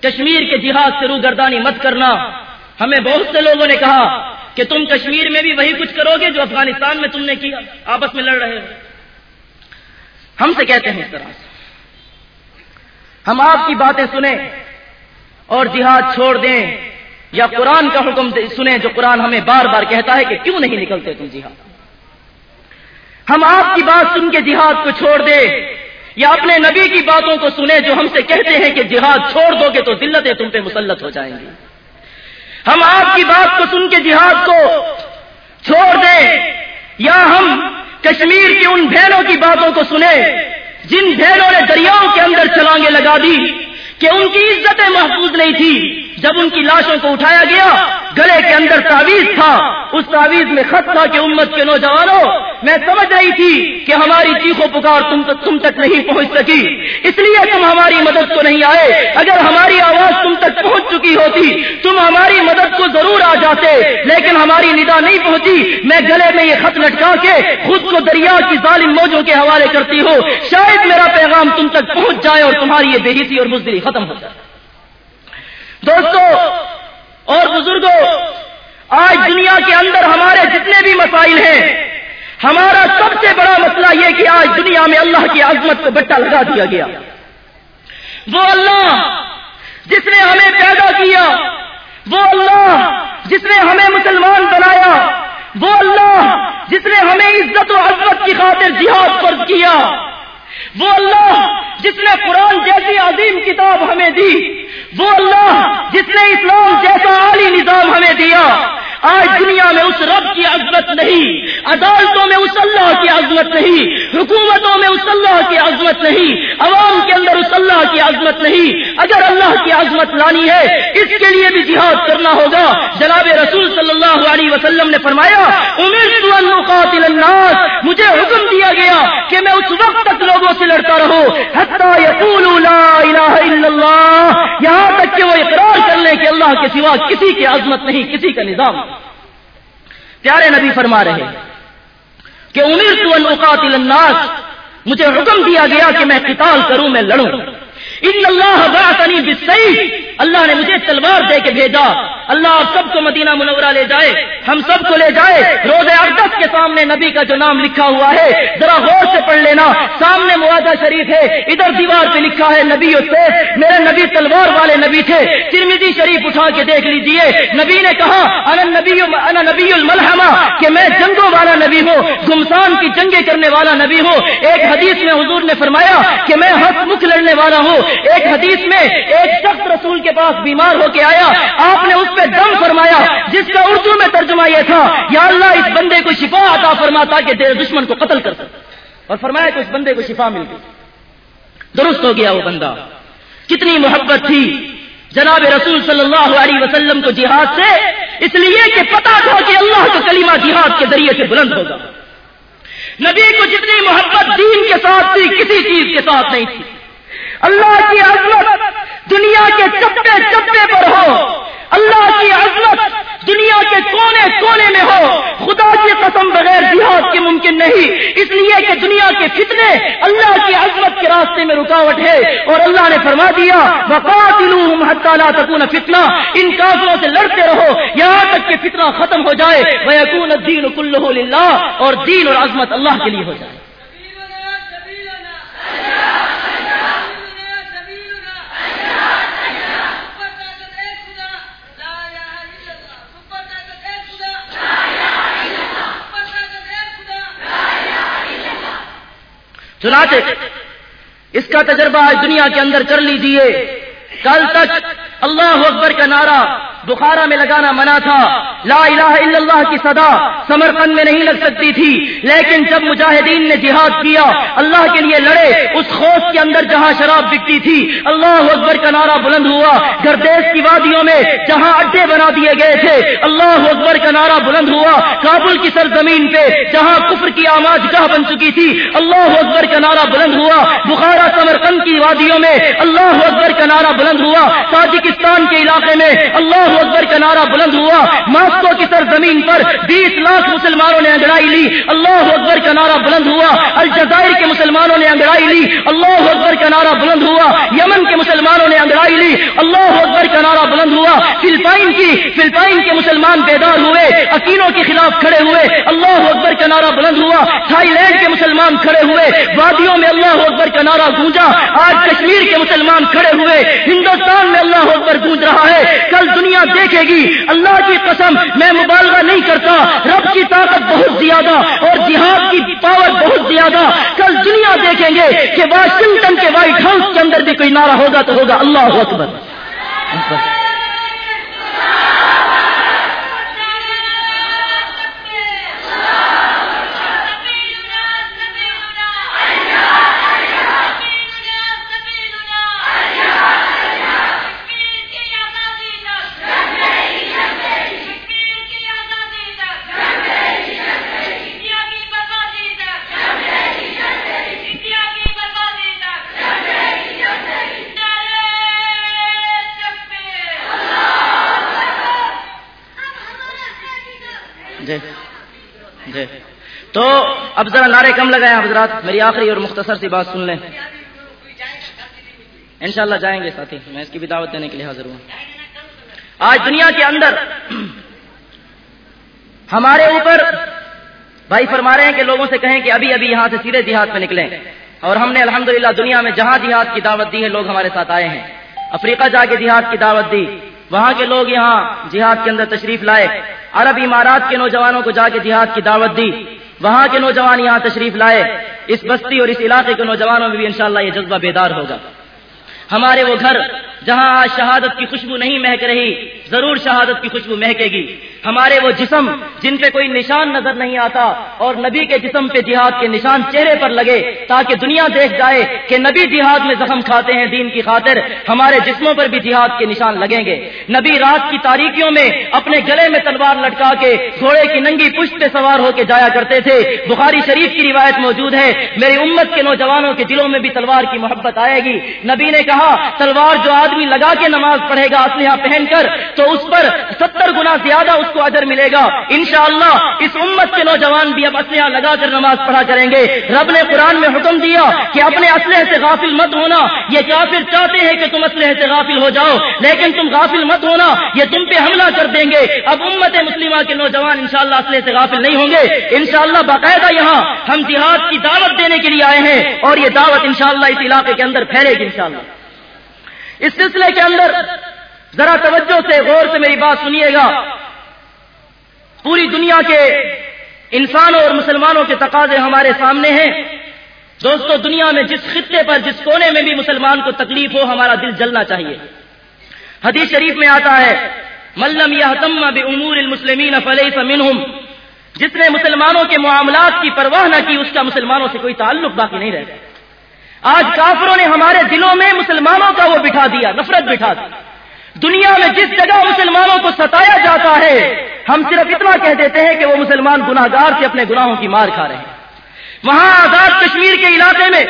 کشمیر کے جہاد سے روگردانی مت کرنا۔ ہمیں بہت سے لوگوں نے کہا کہ تم کشمیر میں بھی وہی کچھ کرو گے جو افغانستان میں تم نے کیا، آپس میں لڑ رہے ہو۔ ہم سے کہتے ہیں اس طرح سے۔ ہم آپ کی باتیں سنیں اور جہاد چھوڑ دیں یا قرآن کا حکم سنیں جو قرآن ہمیں بار بار کہتا ہے کہ کیوں نہیں نکلتے تم جہاد؟ ہم آپ کی بات سن کے جہاد کو چھوڑ دے یا اپنے نبی کی باتوں کو سنیں جو ہم سے کہتے ہیں کہ جہاد چھوڑ دو گے تو دلتیں تم پہ مسلط ہو جائیں گی۔ ہم آپ کی بات کو سن کے جہاد کو چھوڑ دیں یا ہم کشمیر کی ان بھیڑوں کی باتوں کو سنیں جن بھیڑوں نے دریاؤں کے اندر چلانگے لگا دی۔ کہ ان کی عزتیں محفوظ نہیں تھی۔ جب ان کی لاشوں کو اٹھایا گیا، گلے کے اندر تعویذ تھا۔ اس تعویذ میں خط تھا کہ امت کے نوجوانوں، میں سمجھ رہی تھی کہ ہماری چیخو پکار تم تک تم تک نہیں پہنچ سکی۔ اس لیے تم ہماری مدد کو نہیں آئے۔ اگر ہماری آواز تم تک پہنچ چکی ہوتی، تم ہماری مدد کو ضرور آ جاتے۔ لیکن ہماری ندا نہیں پہنچی۔ میں گلے میں یہ خط لٹکا کے خود کو دریا کی ظالم موجوں کے حوالے کرتی ہوں۔ شاید میرا پیغام تم تک پہنچ جائے اور تمہاری یہ بےحسی اور بزدری ختم ہو جائے دوستو اور بزرگوں آج دنیا کے اندر ہمارے جتنے بھی مسائل ہیں، ہمارا سب سے بڑا مسئلہ یہ کہ آج دنیا میں اللہ کی عظمت کو بٹا لگا دیا گیا۔ وہ اللہ جس نے ہمیں پیدا کیا، وہ اللہ جس نے ہمیں مسلمان بنایا، وہ اللہ جس نے ہمیں عزت و عظمت کی خاطر جہاد فرض کیا۔ وہ اللہ جس نے قرآن جیسی عظیم کتاب ہمیں دی، وہ اللہ جس نے اسلام جیسا عالی نظام ہمیں دیا۔ آج دنیا میں اس رب کی عظمت نہیں، عدالتوں میں اس اللہ کی عظمت نہیں، حکومتوں میں اس اللہ کی عظمت نہیں، عوام کے اندر اس اللہ کی عظمت نہیں۔ اگر اللہ کی عظمت لانی ہے، اس کے لیے بھی جہاد کرنا ہوگا۔ جناب رسول صلی اللہ علیہ وسلم نے فرمایا الناس مجھے حکم دیا گیا کہ میں اس وقت تک لوگوں سے لڑتا رہو۔ رہوں لا الہ الا اللہ۔ یہاں تک کہ وہ اقرار کر لیں کہ اللہ کے سوا کسی کی عظمت نہیں، کسی کا نظام۔ پیارے نبی فرما رہے کہ امیر تو القاتل الناس۔ مجھے حکم دیا گیا کہ میں قتال کروں، میں لڑوں۔ ان اللہ بعثنی بالسیف۔ اللہ نے مجھے تلوار دے کے بھیجا۔ اللہ آپ سب کو مدینہ منورہ لے جائے۔ ہم سب کو لے جائے۔ روز اقدس کے سامنے نبی کا جو نام لکھا ہوا ہے، ذرا غور سے پڑھ لینا۔ سامنے موازہ شریف ہے، ادھر دیوار پہ لکھا ہے، نبی سے، میرے نبی تلوار والے نبی تھے۔ ترمیدی شریف اٹھا کے دیکھ لیجیے۔ نبی نے کہا، انا نبی انا نبی الملحمہ، کہ میں جنگوں والا نبی ہوں، گمسان کی جنگیں کرنے والا نبی ہوں۔ ایک حدیث میں حضور نے فرمایا کہ میں ہس مکھ لڑنے والا ہوں۔ ایک حدیث میں ایک شخص رسول کے پاس بیمار ہو کے آیا، آپ نے اس پہ دم فرمایا، جس کا اردو میں ترجمہ یہ تھا، یا اللہ، اس بندے کو شفا عطا فرماتا کہ تیرے دشمن کو قتل کر اور فرمایا کہ اس بندے کو شفا مل گئی۔ درست ہو گیا وہ بندہ۔ کتنی محبت تھی۔ جناب رسول صلی اللہ علیہ وسلم کو جہاد سے، اس لیے کہ پتا تھا کہ اللہ کا کلمہ جہاد کے ذریعے سے بلند ہوگا۔ نبی کو جتنی محبت دین کے ساتھ تھی، کسی چیز کے ساتھ نہیں تھی۔ اللہ کی عظمت دنیا کے چپے چپے پر ہو۔ اللہ کی عظمت دنیا کے کونے کونے میں ہو۔ خدا کی قسم بغیر جہاد کے ممکن نہیں۔ اس لیے کہ دنیا کے فتنے اللہ کی عظمت کے راستے میں رکاوٹ ہے۔ اور اللہ نے فرما دیا لا تکون فتنہ ان کافروں سے لڑتے رہو، یہاں تک کہ فتنہ ختم ہو جائے۔ وہ الدین کلہ للہ اور دین اور عظمت اللہ کے لیے ہو جائے۔ چنانچہ اس کا تجربہ آج دنیا کے اندر کر لیجیے۔ کل تک اللہ اکبر کا نعرہ بخارا میں لگانا منع تھا۔ لا الہ الا اللہ کی صدا سمرقند میں نہیں لگ سکتی تھی۔ لیکن جب مجاہدین نے جہاد کیا، اللہ کے لیے لڑے، اس خوف کے اندر جہاں شراب بکتی تھی، اللہ اکبر کا نعرہ بلند ہوا۔ گردیش کی وادیوں میں جہاں اڈے بنا دیے گئے تھے، اللہ اکبر کا نعرہ بلند ہوا۔ کابل کی سرزمین پہ جہاں کفر کی آماج گاہ بن چکی تھی، اللہ اکبر کا نعرہ بلند ہوا۔ بخارا سمرقند کی وادیوں میں اللہ اکبر کا نعرہ بلند ہوا۔ تاجکستان کے علاقے میں اللہ اکبر کا نعرہ بلند ہوا، ماسکو کی سرزمین پر بیس لاکھ مسلمانوں نے انگڑائی لی۔ اللہ اکبر کا نعرہ بلند ہوا، الجزائر کے مسلمانوں نے انگڑائی لی۔ اللہ اکبر کا نعرہ بلند ہوا، یمن کے مسلمانوں نے انگڑائی لی۔ اللہ اکبر کا نعرہ بلند ہوا، فلپائن کی، فلپائن کے مسلمان بیدار ہوئے، اکینوں کے خلاف کھڑے ہوئے۔ اللہ اکبر کا نعرہ بلند ہوا، تھائی لینڈ کے مسلمان کھڑے ہوئے۔ وادیوں میں اللہ اکبر کا نعرہ گونجا، آج کشمیر کے مسلمان کھڑے ہوئے۔ ہندوستان میں اللہ اکبر گونج رہا ہے۔ کل دنیا دیکھے گی، اللہ کی قسم میں مبالغہ نہیں کرتا، رب کی طاقت بہت زیادہ اور جہاد کی پاور بہت زیادہ۔ کل دنیا دیکھیں گے کہ واشنگٹن کے وائٹ ہاؤس کے اندر بھی کوئی نعرہ ہوگا تو ہوگا اللہ اکبر۔ اب ذرا نعرے کم لگائے حضرات، میری آخری اور مختصر سی بات سن لیں۔ انشاءاللہ جائیں گے ساتھی، میں اس کی بھی دعوت دینے کے لیے حاضر ہوں۔ آج دنیا کے اندر ہمارے اوپر بھائی فرما رہے ہیں کہ لوگوں سے کہیں کہ ابھی ابھی یہاں سے سیدھے دیہات پہ نکلیں۔ اور ہم نے الحمدللہ دنیا میں جہاں دیہات کی دعوت دی ہے، لوگ ہمارے ساتھ آئے ہیں۔ افریقہ جا کے دیہات کی دعوت دی۔ وہاں کے لوگ یہاں جہاد کے اندر تشریف لائے۔ عرب امارات کے نوجوانوں کو جا کے جہاد کی دعوت دی۔ وہاں کے نوجوان یہاں تشریف لائے، اس بستی اور اس علاقے کے نوجوانوں میں بھی انشاءاللہ یہ جذبہ بیدار ہوگا۔ ہمارے وہ گھر جہاں آج شہادت کی خوشبو نہیں مہک رہی، ضرور شہادت کی خوشبو مہکے گی۔ ہمارے وہ جسم جن پہ کوئی نشان نظر نہیں آتا اور نبی کے جسم پہ جہاد کے نشان چہرے پر لگے تاکہ دنیا دیکھ جائے کہ نبی جہاد میں زخم کھاتے ہیں دین کی خاطر، ہمارے جسموں پر بھی جہاد کے نشان لگیں گے۔ نبی رات کی تاریخیوں میں اپنے گلے میں تلوار لٹکا کے گھوڑے کی ننگی پشت پہ سوار ہو کے جایا کرتے تھے۔ بخاری شریف کی روایت موجود ہے، میری امت کے نوجوانوں کے دلوں میں بھی تلوار کی محبت آئے گی۔ نبی نے کہا، تلوار جو آدمی لگا کے نماز پڑھے گا، اسلحہ پہن کر، تو اس پر ستر گنا زیادہ اس کو ادر ملے گا۔ انشاءاللہ، اس امت کے نوجوان بھی اب اسلحہ لگا کر نماز پڑھا کریں گے۔ رب نے قرآن میں حکم دیا کہ اپنے اسلحے سے غافل مت ہونا۔ یہ کافر چاہتے ہیں کہ تم اسلحے سے غافل ہو جاؤ، لیکن تم غافل مت ہونا۔ یہ تم پہ حملہ کر دیں گے۔ اب امت مسلمہ کے نوجوان انشاءاللہ اسلحے سے غافل نہیں ہوں گے۔ انشاءاللہ باقاعدہ یہاں ہم جہاد کی دعوت دینے کے لیے آئے ہیں اور یہ دعوت انشاءاللہ اس علاقے کے اندر پھیلے گی انشاءاللہ۔ اس سلسلے کے اندر ذرا توجہ سے غور سے میری بات سنیے گا۔ پوری دنیا کے انسانوں اور مسلمانوں کے تقاضے ہمارے سامنے ہیں۔ دوستو، دنیا میں جس خطے پر، جس کونے میں بھی مسلمان کو تکلیف ہو، ہمارا دل جلنا چاہیے۔ حدیث شریف میں آتا ہے ملم یا امور المسلمین فلح منہم جس نے مسلمانوں کے معاملات کی پرواہ نہ کی، اس کا مسلمانوں سے کوئی تعلق باقی نہیں رہتا۔ آج کافروں نے ہمارے دلوں میں مسلمانوں کا وہ بٹھا دیا، نفرت بٹھا دی۔ دنیا میں جس جگہ مسلمانوں کو ستایا جاتا ہے، ہم صرف اتنا کہہ دیتے ہیں کہ وہ مسلمان گناہ گار سے اپنے گناہوں کی مار کھا رہے ہیں۔ وہاں آزاد کشمیر کے علاقے میں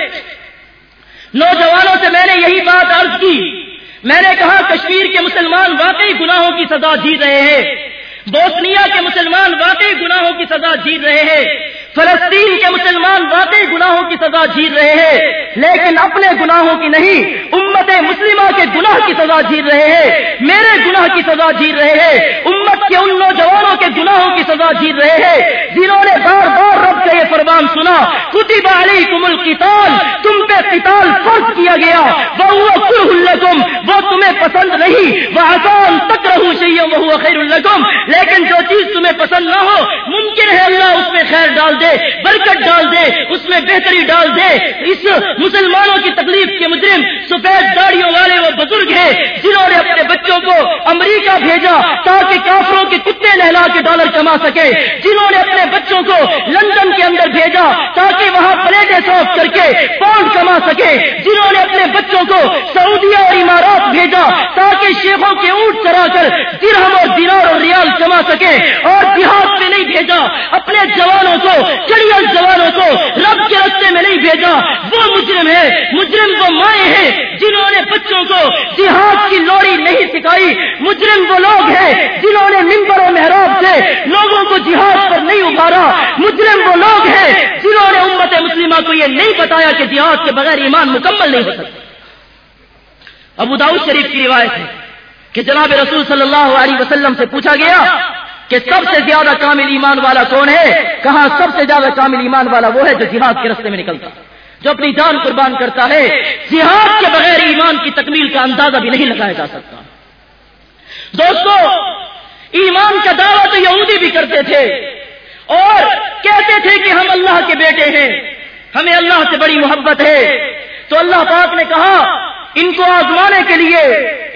نوجوانوں سے میں نے یہی بات عرض کی۔ میں نے کہا، کشمیر کے مسلمان واقعی گناہوں کی سزا جیت رہے ہیں۔ بوسنیا کے مسلمان واقعی گناہوں کی سزا جیت رہے ہیں۔ فلسطین کے مسلمان واقعی گناہوں کی سزا جیت رہے ہیں، لیکن اپنے گناہوں کی نہیں، امت مسلمہ کے گناہ کی سزا جیت رہے ہیں، میرے گناہ کی سزا جیت رہے ہیں، امت کے ان نوجوانوں کے گناہوں کی سزا جیت رہے ہیں، جنہوں نے بار بار رب کا یہ فرمان سنا، کتب علیکم القتال، تم پہ قتال فرض کیا گیا وہ لکم، وہ تمہیں پسند نہیں وہ آسان تک رہو چاہیے وہ خیر الکم لیکن جو چیز تمہیں پسند نہ ہو، ممکن ہے اللہ اس میں خیر ڈال دے، برکت ڈال دے، اس میں بہتری ڈال دے۔ اس مسلمانوں کی تکلیف کے مجرم سفید داڑیوں والے وہ بزرگ ہیں جنہوں نے اپنے بچوں کو امریکہ بھیجا تاکہ کافروں کے کتے لہلا کے ڈالر کما سکے۔ جنہوں نے اپنے بچوں کو لندن کے اندر بھیجا تاکہ وہاں پلیٹیں صاف کر کے پاؤنڈ کما سکے۔ جنہوں نے اپنے بچوں کو سعودیہ اور امارات بھیجا تاکہ شیخوں کے اونٹ چرا کر درہم اور دینار اور ریال کما سکے۔ اور دیہات میں نہیں بھیجا، اپنے جوانوں کو چڑیل جوانوں کو رب کے رستے میں نہیں بھیجا، وہ مجرم ہے۔ مجرم وہ مائیں ہیں جنہوں نے بچوں کو جہاد کی لوڑی نہیں سکھائی۔ مجرم وہ لوگ ہیں جنہوں نے ممبر و محراب سے لوگوں کو جہاد پر نہیں ابھارا۔ مجرم وہ لوگ ہیں جنہوں نے امت مسلمہ کو یہ نہیں بتایا کہ جہاد کے بغیر ایمان مکمل نہیں ہو سکتا۔ ابو داؤد شریف کی روایت ہے کہ جناب رسول صلی اللہ علیہ وسلم سے پوچھا گیا کہ سب سے زیادہ کامل ایمان والا کون ہے؟ کہاں سب سے زیادہ کامل ایمان والا وہ ہے جو جہاد کے رستے میں نکلتا جو اپنی جان قربان کرتا ہے۔ جہاد کے بغیر ایمان کی تکمیل کا اندازہ بھی نہیں لگایا جا سکتا۔ دوستو، ایمان کا دعویٰ تو یہودی بھی کرتے تھے۔ اور کہتے تھے کہ ہم اللہ کے بیٹے ہیں، ہمیں اللہ سے بڑی محبت ہے۔ تو اللہ پاک نے کہا ان کو آزمانے کے لیے،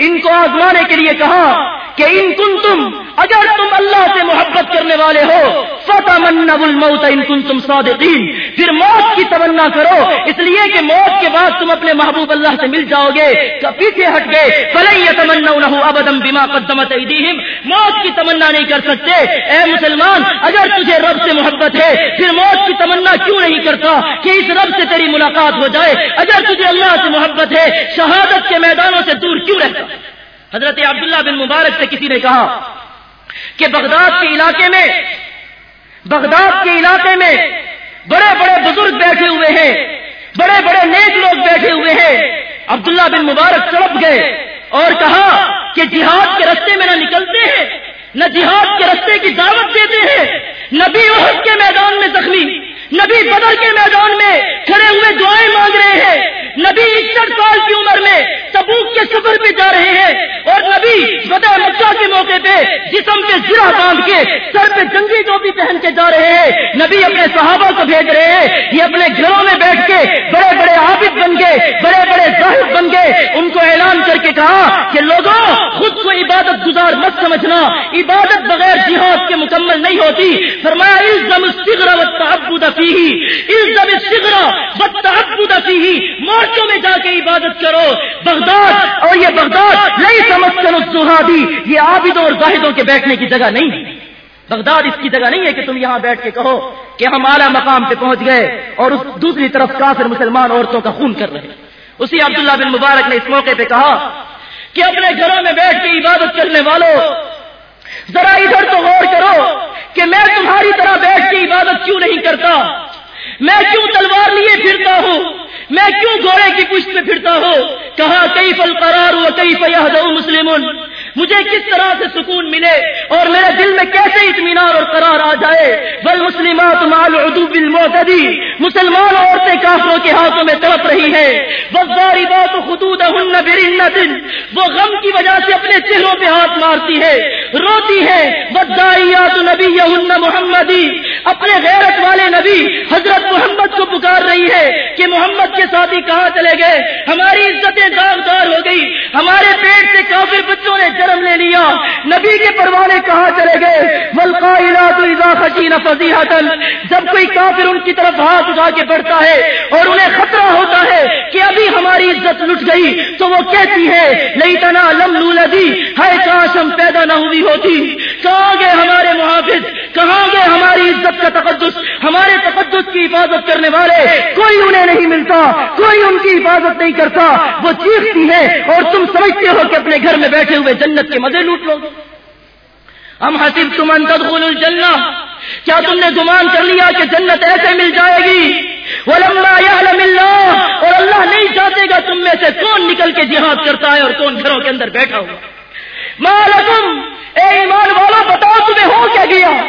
ان کو آزمانے کے لیے کہا کہ ان کن تم اگر تم اللہ سے محبت کرنے والے ہو فتح الموت ان کن تم صادقین، پھر موت کی تمنا کرو، اس لیے کہ موت کے بعد تم اپنے محبوب اللہ سے مل جاؤ گے پیچھے ہٹ گئے فلئی یہ تمنا ابدم بیما قدمت موت کی تمنا نہیں کر سکتے، اے مسلمان، اگر تجھے رب سے محبت ہے، پھر موت کی تمنا کیوں نہیں کرتا کہ اس رب سے تیری ملاقات ہو جائے، اگر تجھے اللہ سے محبت ہے شہادت کے میدانوں سے دور کیوں رہتا حضرت عبداللہ بن مبارک سے کسی نے کہا کہ بغداد کے علاقے میں، بغداد کے علاقے میں بڑے بڑے بزرگ بیٹھے ہوئے ہیں، بڑے بڑے نیک لوگ بیٹھے ہوئے ہیں۔ عبداللہ بن مبارک تڑپ گئے اور کہا کہ جہاد کے رستے میں نہ نکلتے ہیں، نہ جہاد کے رستے کی دعوت دیتے ہیں، نبی عہد کے میدان میں زخمی۔ نبی بدر کے میدان میں کھڑے ہوئے دعائیں مانگ رہے ہیں۔ نبی اکسٹھ سال کی عمر میں تبوک کے سفر پہ جا رہے ہیں اور نبی فتح مکہ کے موقع پہ جسم پہ زرا باندھ کے سر پہ جنگی ٹوپی پہن کے جا رہے ہیں۔ نبی اپنے صحابہ کو بھیج رہے ہیں۔ یہ اپنے گھروں میں بیٹھ کے بڑے بڑے عابد بن گئے، بڑے بڑے ظاہر بن گئے۔ ان کو اعلان کر کے کہا کہ لوگوں، خود کو عبادت گزار مت سمجھنا۔ عبادت بغیر جہاد کے مکمل نہیں ہوتی۔ فرمایا الزم الصغر والتعبد فيه الزم الصغر والتعبد فيه مورچوں میں جا کے عبادت کرو۔ بغداد، اور یہ بغداد نہیں سمجھ الزہادی، یہ عابدوں اور زاہدوں کے بیٹھنے کی جگہ نہیں بغداد اس کی جگہ نہیں ہے کہ تم یہاں بیٹھ کے کہو کہ ہم اعلیٰ مقام پہ پہنچ گئے اور اس دوسری طرف کافر مسلمان عورتوں کا خون کر رہے اسی عبداللہ بن مبارک نے اس موقع پہ کہا کہ اپنے گھروں میں بیٹھ کے عبادت کرنے والوں ذرا ادھر تو غور کرو کہ میں تمہاری طرح بیٹھ کے عبادت کیوں نہیں کرتا؟ میں کیوں تلوار لیے پھرتا ہوں؟ میں کیوں گھوڑے کی پشت پہ پھرتا ہوں؟ کہا کئی فل قرار ہوا کئی فیاح مسلم مجھے کس طرح سے سکون ملے اور میرے دل میں کیسے اطمینان اور قرار آ جائے؟ بل مسلمات مال اردو بل مسلمان عورتیں کافروں کے ہاتھوں میں تڑپ رہی ہے بزاری بات خدود وہ غم کی وجہ سے اپنے چہروں پہ ہاتھ مارتی ہے روتی ہے بداریات نبی محمدی، اپنے غیرت والے نبی حضرت محمد کو پکار رہی ہے کہ محمد کے ساتھی کہاں چلے گئے؟ ہماری عزتیں داغدار ہو گئی. ہمارے پیٹ سے کافر بچوں نے جنم لے لیا۔ نبی کے پروانے کہاں چلے گئے؟ جب کوئی کافر ان کی طرف ہاتھ اٹھا کے بڑھتا ہے اور انہیں خطرہ ہوتا ہے کہ ابھی ہماری عزت لٹ گئی، تو وہ کہتی ہے نہیں تنا لم لدی ہے کاش ہم پیدا نہ ہوئی ہوتی۔ کہاں گئے ہمارے محافظ؟ کہاں گئے ہماری عزت کا تقدس؟ ہمارے تقدس کی حفاظت کرنے والے کوئی انہیں نہیں ملتا، کوئی ان کی حفاظت نہیں کرتا۔ وہ چیختی ہے اور تم سمجھتے ہو کہ اپنے گھر میں بیٹھے ہوئے جنت جنت کے مزے لوٹ لو ہم حسب تم تدخل الجنہ۔ کیا تم نے گمان کر لیا کہ جنت ایسے مل جائے گی؟ وہ يعلم اللہ، اور اللہ نہیں چاہتے گا تم میں سے کون نکل کے جہاد کرتا ہے اور کون گھروں کے اندر بیٹھا ہوا۔ مالکم اے ایمان والا بتاؤ تمہیں ہو کیا گیا؟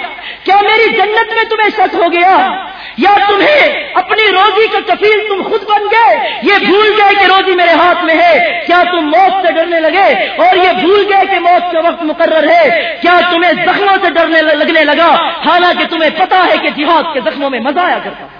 کیا میری جنت میں تمہیں شک ہو گیا؟ یا تمہیں اپنی روزی کا کفیل تم خود بن گئے؟ یہ بھول گئے کہ روزی میرے ہاتھ میں ہے۔ کیا تم موت سے ڈرنے لگے؟ اور یہ بھول گئے کہ موت کا وقت مقرر ہے۔ کیا تمہیں زخموں سے ڈرنے لگنے لگا؟ حالانکہ تمہیں پتا ہے کہ جہاد کے زخموں میں مزہ آیا کرتا۔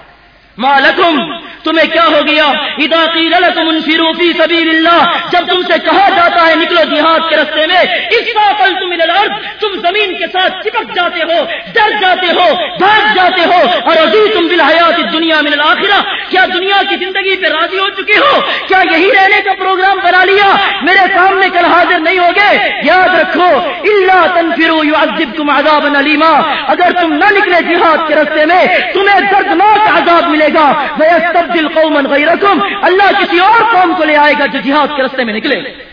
مالکم تمہیں کیا ہو گیا؟ ادا قیل لکم انفروا فی سبیل اللہ جب تم سے کہا جاتا ہے نکلو جہاد کے رستے میں اس قل تم الارض تم زمین کے ساتھ چپک جاتے ہو، ڈر جاتے ہو، بھاگ جاتے ہو، اور ابھی تم بالحیات دنیا میں الاخرہ کیا دنیا کی زندگی پہ راضی ہو چکے ہو؟ کیا یہی رہنے کا پروگرام بنا لیا؟ میرے سامنے کل حاضر نہیں ہوگے، یاد رکھو اللہ تنفروا يعذبكم عذابا علیما اگر تم نہ نکلے جہاد کے رستے میں، تمہیں دردناک عذاب ملے گا تبدیل قوم غیرکم اللہ کسی اور قوم کو لے آئے گا جو جہاد کے رستے میں نکلے۔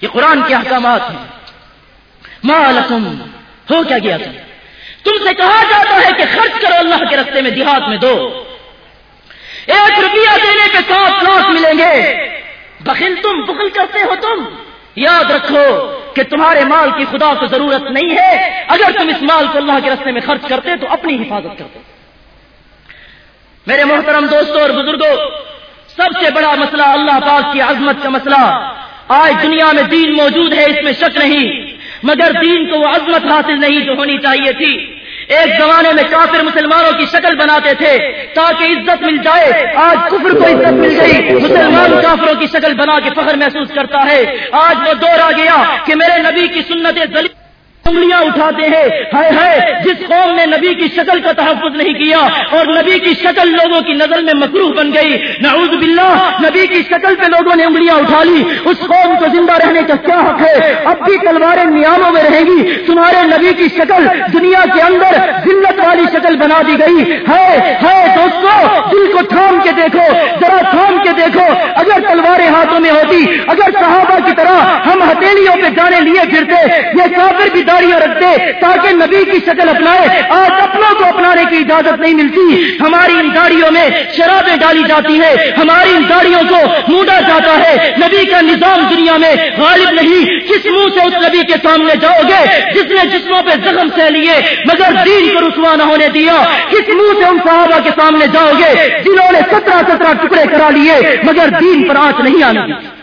یہ قرآن کے احکامات ہیں۔ مالکم ہو کیا گیا تم؟ تم سے کہا جاتا ہے کہ خرچ کرو اللہ کے رستے میں، جہاد میں دو۔ ایک روپیہ دینے کے ساتھ لاکھ ملیں گے۔ بخل تم بخل کرتے ہو تم۔ یاد رکھو کہ تمہارے مال کی خدا کو ضرورت نہیں ہے۔ اگر تم اس مال کو اللہ کے رستے میں خرچ کرتے تو اپنی حفاظت کرتے۔ میرے محترم دوستوں اور بزرگوں سب سے بڑا مسئلہ اللہ پاک کی عظمت کا مسئلہ، آج دنیا میں دین موجود ہے، اس میں شک نہیں۔ مگر دین کو وہ عظمت حاصل نہیں جو ہونی چاہیے تھی۔ ایک زمانے میں کافر مسلمانوں کی شکل بناتے تھے تاکہ عزت مل جائے۔ آج کفر کو عزت مل گئی۔ مسلمان کافروں کی شکل بنا کے فخر محسوس کرتا ہے۔ آج وہ دور آ گیا کہ میرے نبی کی سنت دلی انگلیاں اٹھاتے ہیں۔ ہائے ہائے، جس قوم نے نبی کی شکل کا تحفظ نہیں کیا اور نبی کی شکل لوگوں کی نظر میں مکروح بن گئی، نعوذ باللہ، نبی کی شکل پہ لوگوں نے انگلیاں اٹھا لی۔ اس قوم کو زندہ رہنے کا کیا حق ہے؟ اب بھی تلواریں نیاموں میں رہیں گی۔ تمہارے نبی کی شکل دنیا کے اندر ذلت والی شکل بنا دی گئی۔ ہے ہے دوستو، دل کو تھام کے دیکھو، ذرا تھام کے دیکھو۔ اگر تلواریں ہاتھوں میں ہوتی، اگر صحابہ کی طرح ہم ہتھیلیوں پہ جانے لیے پھرتے یہ کافر بھی داڑیاں رکھتے تاکہ نبی کی شکل اپنائے۔ آج اپنوں کو اپنانے کی اجازت نہیں ملتی۔ ہماری ان گاڑیوں میں شرابیں ڈالی جاتی ہے ہماری ان گاڑیوں کو مونڈا جاتا ہے۔ نبی کا نظام دنیا میں غالب نہیں۔ کس منہ سے اس نبی کے سامنے جاؤ گے، جس نے جسموں پہ زخم سے لیے، مگر دین کو رسوا نہ ہونے دیا۔ کس منہ سے ان صحابہ کے سامنے جاؤ گے، جنہوں نے سترہ سترہ ٹکڑے کرا لیے، مگر دین پر آنچ نہیں آنے دی۔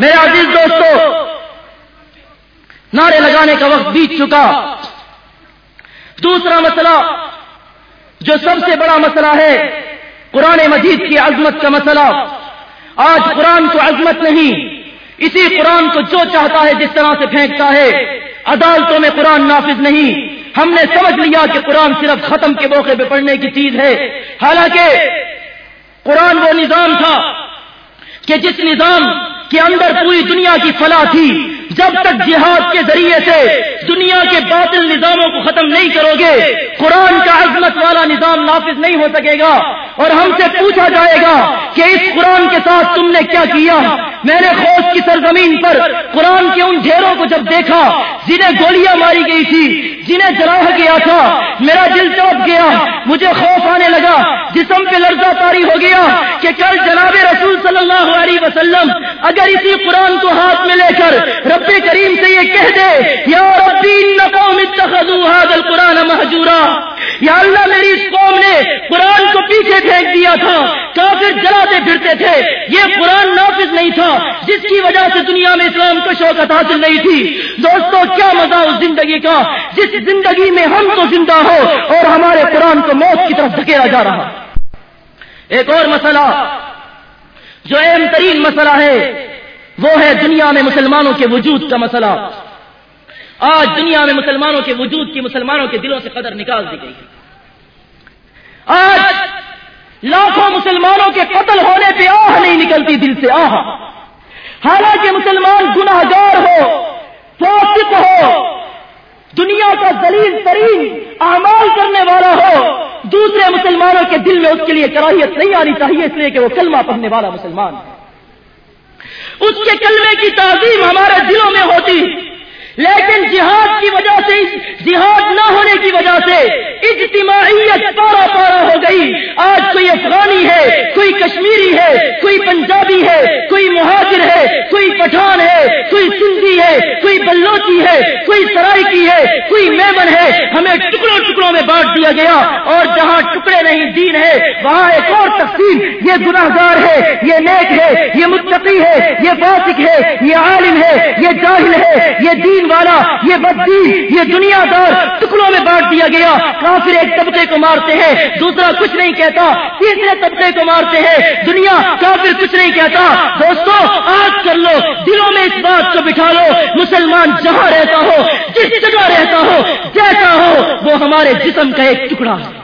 میرے عزیز دوستو، نعرے لگانے کا وقت بیت چکا۔ دوسرا مسئلہ، جو سب سے بڑا مسئلہ ہے، قرآن مجید کی عظمت کا مسئلہ۔ آج قرآن کو عظمت نہیں، اسی قرآن کو جو چاہتا ہے، جس طرح سے پھینکتا ہے۔ عدالتوں میں قرآن نافذ نہیں۔ ہم نے سمجھ لیا کہ قرآن صرف ختم کے موقع پہ پڑھنے کی چیز ہے۔ حالانکہ قرآن وہ نظام تھا کہ جس نظام کے اندر پوری دنیا کی فلاح تھی۔ جب تک جہاد کے ذریعے سے دنیا کے باطل نظاموں کو ختم نہیں کرو گے، قرآن کا عظمت والا نظام نافذ نہیں ہو سکے گا۔ اور ہم سے پوچھا جائے گا کہ اس قرآن کے ساتھ تم نے کیا کیا؟ میں نے خوف کی سرزمین پر قرآن کے ان ڈھیروں کو جب دیکھا، جنہیں گولیاں ماری گئی تھی، جنہیں جلاح گیا تھا، میرا دل چوپ گیا، مجھے خوف آنے لگا، جسم پہ لرزہ تاری ہو گیا کہ کل جناب رسول صلی اللہ علیہ وسلم اگر اسی قرآن کو ہاتھ میں لے کر رب کریم سے یہ کہہ دے، یا ربی قوم اتخذوا هذا یا اللہ، میری اس قوم نے قرآن کو پیچھے پھینک دیا تھا، کافر جلاتے پھرتے تھے۔ یہ قرآن نافذ نہیں تھا، جس کی وجہ سے دنیا میں اسلام کو شوقت حاصل نہیں تھی۔ دوستو، کیا مزہ اس زندگی کا، جس زندگی میں ہم تو زندہ ہو اور ہمارے قرآن کو موت کی طرف دھکیلا جا رہا۔ ایک اور مسئلہ، جو اہم ترین مسئلہ ہے۔ وہ ہے دنیا میں مسلمانوں کے وجود کا مسئلہ۔ آج دنیا میں مسلمانوں کے وجود کی مسلمانوں کے دلوں سے قدر نکال دی گئی آج لاکھوں مسلمانوں کے قتل ہونے پہ آہ نہیں نکلتی دل سے آہ۔ حالانکہ مسلمان گناہ گار ہو، فاسق ہو، دنیا کا دلیل ترین اعمال کرنے والا ہو، دوسرے مسلمانوں کے دل میں اس کے لیے کراہیت نہیں آنی چاہیے، اس لیے کہ وہ کلمہ پڑھنے والا مسلمان ہے۔ اس کے کلمے کی تعظیم ہمارے دلوں میں ہوتی، لیکن جہاد کی وجہ سے، جہاد نہ ہونے کی وجہ سے اجتماعیت پارا پارا ہو گئی۔ آج کوئی افغانی ہے، کوئی کشمیری ہے، کوئی پنجابی ہے، کوئی مہاجر ہے، کوئی پٹھان ہے، کوئی سندھی ہے، کوئی بلوچی ہے، کوئی سرائکی ہے، کوئی میمن ہے۔ ہمیں ٹکڑوں ٹکڑوں میں بانٹ دیا گیا اور جہاں ٹکڑے نہیں، دین ہے، وہاں ایک اور تقسیم۔ یہ گناہ گار ہے، یہ نیک ہے، یہ متقی ہے، یہ فاسق ہے، یہ عالم ہے، یہ جاہل ہے، یہ دین والا، یہ بدی یہ دنیا دار۔ ٹکڑوں میں بانٹ دیا گیا۔ کافر ایک طبقے کو مارتے ہیں، دوسرا کچھ نہیں کہتا، تیسرے طبقے کو مارتے ہیں۔ دنیا کافر کچھ نہیں کہتا۔ دوستو آج کر لو، دلوں میں اس بات کو بٹھا لو، مسلمان جہاں رہتا ہو، جس جگہ رہتا ہو، جیسا ہو، وہ ہمارے جسم کا ایک ٹکڑا ہے۔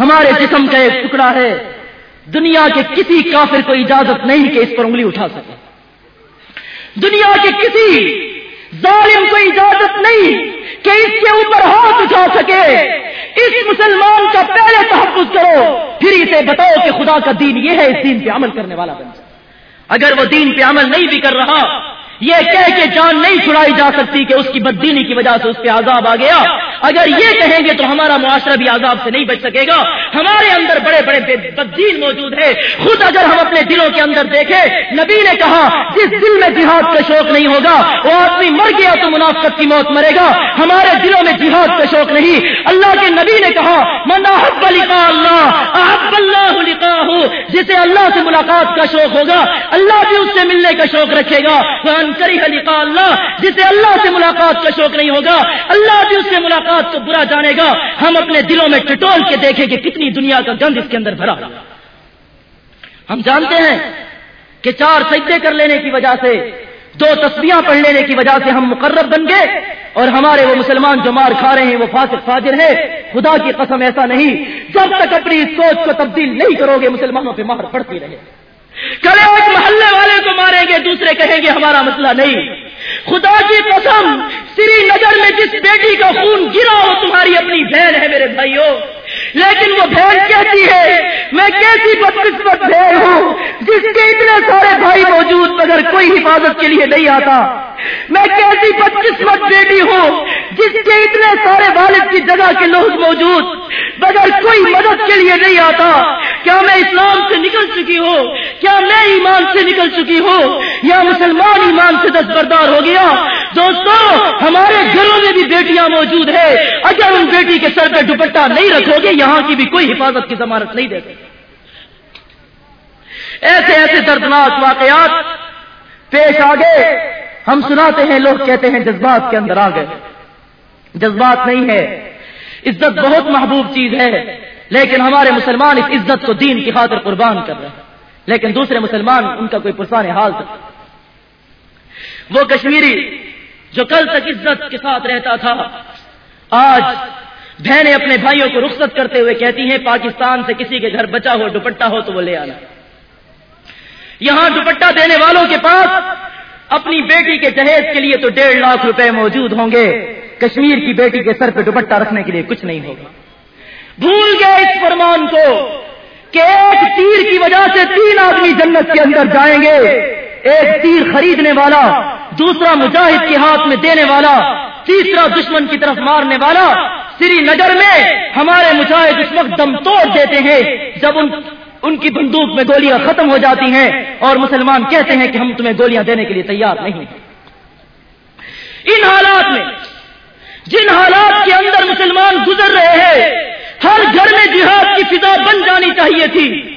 ہمارے جسم کا ایک ٹکڑا ہے۔ دنیا کے کسی کافر کو اجازت نہیں کہ اس پر انگلی اٹھا سکے۔ دنیا کے کسی ظالم کو اجازت نہیں کہ اس کے اوپر ہاتھ اٹھا سکے۔ اس مسلمان کا پہلے تحفظ کرو، پھر اسے بتاؤ کہ خدا کا دین یہ ہے، اس دین پہ عمل کرنے والا بن جائے۔ اگر وہ دین پہ عمل نہیں بھی کر رہا یہ کہہ کے جان نہیں چھڑائی جا سکتی کہ اس کی بددینی کی وجہ سے اس پہ عذاب آ گیا۔ اگر یہ کہیں گے تو ہمارا معاشرہ بھی عذاب سے نہیں بچ سکے گا۔ ہمارے اندر بڑے بڑے بدین موجود ہے خود اگر ہم اپنے دلوں کے اندر دیکھیں، نبی نے کہا، جس دل میں جہاد کا شوق نہیں ہوگا، وہ آدمی مر گیا تو منافقت کی موت مرے گا۔ ہمارے دلوں میں جہاد کا شوق نہیں۔ اللہ کے نبی نے کہا مناحب لکھا اللہ، احب اللہ لکھا جسے اللہ سے ملاقات کا شوق ہوگا، اللہ بھی اس سے ملنے کا شوق رکھے گا۔ کری لقاء اللہ، جسے اللہ سے ملاقات کا شوق نہیں ہوگا، اللہ بھی اس سے ملاقات کو برا جانے گا۔ ہم اپنے دلوں میں ٹٹول کے دیکھیں کہ کتنی دنیا کا گند اس کے اندر بھرا۔ ہم جانتے ہیں کہ چار سجدے کر لینے کی وجہ سے، دو تصویاں پڑھ لینے کی وجہ سے ہم مقرر بن گئے۔ اور ہمارے وہ مسلمان جو مار کھا رہے ہیں، وہ فاسق، فاجر ہے خدا کی قسم ایسا نہیں۔ جب تک اپنی سوچ کو تبدیل نہیں کرو گے، مسلمانوں پہ مار پڑتی رہے۔ کل ایک محلے والے کو ماریں گے، دوسرے کہیں گے ہمارا مسئلہ نہیں۔ خدا کی قسم، سری نگر میں جس بیٹی کا خون گرا ہو، تمہاری اپنی بہن ہے میرے بھائیوں لیکن وہ بہن کہتی ہے؟ میں کیسی بدقسمت بہن ہوں جس کے اتنے سارے بھائی موجود مگر کوئی حفاظت کے لیے نہیں آتا؟ میں کیسی بدقسمت بیٹی ہوں جس کے اتنے سارے والد کی جگہ کے لوگ موجود مگر کوئی مدد کے لیے نہیں آتا۔ کیا میں اسلام سے نکل چکی ہوں؟ کیا میں ایمان سے نکل چکی ہوں؟ یا مسلمان ایمان سے دستبردار ہو گیا؟ دوستو، ہمارے گھروں میں بھی بیٹیاں موجود ہے اگر ان بیٹی کے سر پہ دوپٹہ نہیں رکھو گے، یہاں کی بھی کوئی حفاظت کی ضمانت نہیں دیتے ایسے ایسے دردناک واقعات پیش آ گئے ہم سناتے ہیں، لوگ کہتے ہیں جذبات کے اندر آ گئے۔ جذبات نہیں ہے۔ عزت بہت محبوب چیز ہے، لیکن ہمارے مسلمان اس عزت کو دین کی خاطر قربان کر رہے ہیں۔ لیکن دوسرے مسلمان ان کا کوئی پرسان حال تھا۔ وہ کشمیری جو کل تک عزت کے ساتھ رہتا تھا، آج بہنیں اپنے بھائیوں کو رخصت کرتے ہوئے کہتی ہیں، پاکستان سے کسی کے گھر بچا ہو، دوپٹہ ہو تو وہ لے آنا۔ یہاں دوپٹہ دینے والوں کے پاس اپنی بیٹی کے جہیز کے لیے تو ڈیڑھ لاکھ روپے موجود ہوں گے۔ کشمیر کی بیٹی کے سر پہ دوپٹہ رکھنے کے لیے کچھ نہیں ہوگا۔ بھول گئے اس فرمان کو کہ ایک تیر کی وجہ سے تین آدمی جنت کے اندر جائیں گے۔ ایک تیر خریدنے والا، دوسرا مجاہد کے ہاتھ میں دینے والا، تیسرا دشمن کی طرف مارنے والا۔ سری نگر میں ہمارے مجاہد اس وقت دم توڑ دیتے ہیں جب ان ان کی بندوق میں گولیاں ختم ہو جاتی ہیں اور مسلمان کہتے ہیں کہ ہم تمہیں گولیاں دینے کے لیے تیار نہیں ان حالات میں، جن حالات کے اندر مسلمان گزر رہے ہیں، ہر گھر میں جہاد کی فضا بن جانی چاہیے تھی۔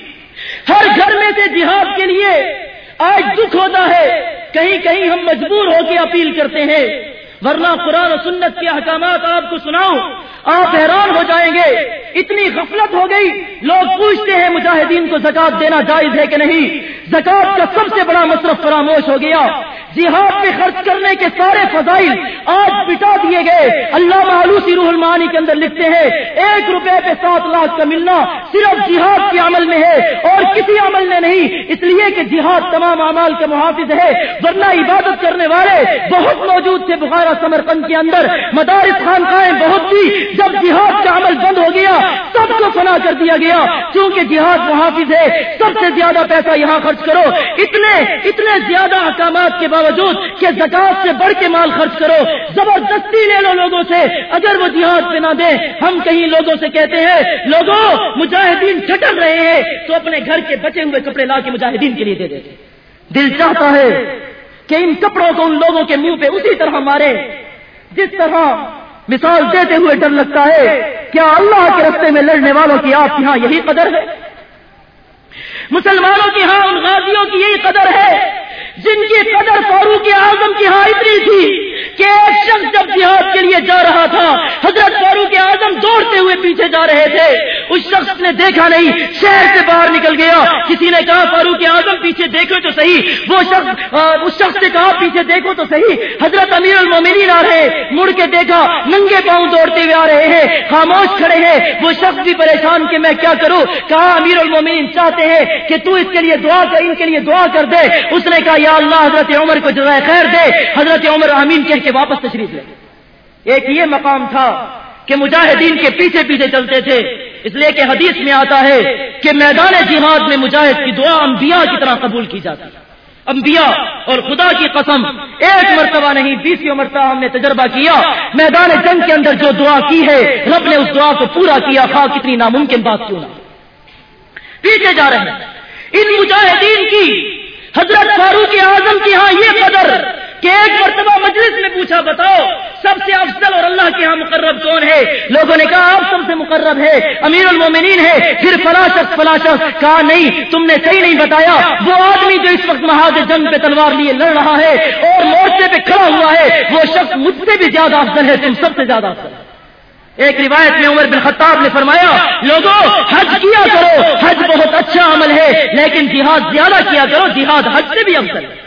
ہر گھر میں سے جہاد کے لیے آج دکھ ہوتا ہے۔ کہیں کہیں ہم مجبور ہو کے اپیل کرتے ہیں۔ ورنہ قرآن و سنت کے احکامات آپ کو سناؤں، آپ حیران ہو جائیں گے۔ اتنی غفلت ہو گئی۔ لوگ پوچھتے ہیں، مجاہدین کو زکات دینا جائز ہے کہ نہیں؟ زکات کا سب سے بڑا مصرف فراموش ہو گیا۔ جہاد پہ خرچ کرنے کے سارے فضائل آج بٹا دیے گئے۔ اللہ معلوسی روح المانی کے اندر لکھتے ہیں، ایک روپے پہ سات لاکھ کا ملنا صرف جہاد کے عمل میں ہے اور کسی عمل میں نہیں۔ اس لیے کہ جہاد تمام اعمال کے محافظ ہے ورنہ عبادت کرنے والے بہت موجود تھے بخارا سمرقند کے اندر۔ مدارس خان بہت تھی۔ جب جہاد کا عمل بند ہو گیا سب کو فنا کر دیا گیا۔ کیونکہ جہاد محافظ ہے، سب سے زیادہ پیسہ یہاں خرچ کرو۔ اتنے اتنے زیادہ احکامات کے باوجود کہ زکات سے بڑھ کے مال خرچ کرو۔ زبردستی لے لو لوگوں سے۔ اگر وہ جہاد پہ نہ دے ہم کہیں لوگوں سے کہتے ہیں، لوگوں، مجاہدین چٹل رہے ہیں۔ تو اپنے گھر کے بچے ہوئے کپڑے لا کے مجاہدین کے لیے دے دیتے دل چاہتا ہے کہ ان کپڑوں کو ان لوگوں کے منہ پہ اسی طرح مارے، جس طرح مثال دیتے ہوئے ڈر لگتا ہے کیا اللہ کے رستے میں لڑنے والوں کی آپ یہاں یہی قدر ہے۔ مسلمانوں کی ہاں ان غازیوں کی یہی قدر ہے جن کی قدر فاروق اعظم کی ہاں اتنی تھی کہ ایک شخص جب جہاد کے لیے جا رہا تھا، حضرت فاروق اعظم دوڑتے ہوئے پیچھے جا رہے تھے۔ اس شخص نے دیکھا نہیں، شہر سے باہر نکل گیا۔ کسی نے کہا، فاروق اعظم پیچھے دیکھو تو صحیح۔ وہ شخص اس شخص نے کہا، پیچھے دیکھو تو صحیح۔ حضرت امیر المومنین آ رہے مڑ کے دیکھا، ننگے پاؤں دوڑتے ہوئے آ رہے ہیں۔ خاموش کھڑے ہیں۔ وہ شخص بھی پریشان کہ میں کیا کروں؟ کہا، امیر المومنین، چاہتے ہیں کہ تو اس کے لیے دعا کر، ان کے لیے دعا کر دے۔ اس نے کہا یا اللہ، حضرت عمر کو جزائے خیر دے، حضرت عمر امین کہہ کے واپس تشریف لے۔ ایک یہ مقام تھا کہ مجاہدین کے پیچھے پیچھے چلتے تھے۔ اس لیے کہ حدیث میں آتا ہے کہ میدان جہاد میں مجاہد کی دعا انبیاء کی طرح قبول کی جاتی۔ ہے انبیاء اور خدا کی قسم، ایک مرتبہ نہیں بیسوں مرتبہ ہم نے تجربہ کیا۔ میدان جنگ کے اندر جو دعا کی ہے، رب نے اس دعا کو پورا کیا خواہ کتنی ناممکن بات کیوں نہ۔ پیچھے جا رہے ہیں۔ ان مجاہدین کی حضرت فاروق اعظم کی ہاں یہ قدر کہ ایک مرتبہ مجلس میں پوچھا، بتاؤ، سب سے افضل اور اللہ کے ہاں مقرب کون ہے؟ لوگوں نے کہا، آپ سب سے مقرب ہے، امیر المومنین ہے۔ پھر فلا شخص فلا شخص کہا، نہیں، تم نے صحیح نہیں بتایا۔ وہ آدمی جو اس وقت مہاج جنگ پہ تلوار لیے لڑ رہا ہے اور مورچے پہ کھڑا ہوا ہے، وہ شخص مجھ سے بھی زیادہ افضل ہے، تم سب سے زیادہ افضل ہے۔ ایک روایت میں عمر بن خطاب نے فرمایا، لوگوں، حج کیا کرو، حج بہت اچھا عمل ہے، لیکن جہاد زیادہ کیا کرو، جہاد حج سے بھی افضل ہے۔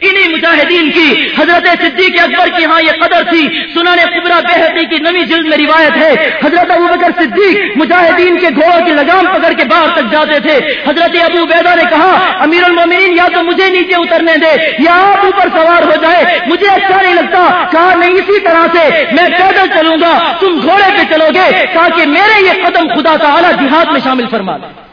انہی مجاہدین کی حضرت صدیق اکبر کی ہاں یہ قدر تھی۔ سنانے قبرا بحقی کی نوی جلد میں روایت ہے۔ حضرت ابو بکر صدیق مجاہدین کے گھوڑوں کی لگام پکڑ کے باہر تک جاتے تھے۔ حضرت ابو بیدا نے کہا، امیر المومنین، یا تو مجھے نیچے اترنے دے یا آپ اوپر سوار ہو جائے۔ مجھے اچھا نہیں لگتا، کہا، نہیں، اسی طرح سے میں پیدل چلوں گا۔ تم گھوڑے پہ چلو گے تاکہ میرے یہ قدم خدا کا اعلیٰ جہاد میں شامل فرما دیں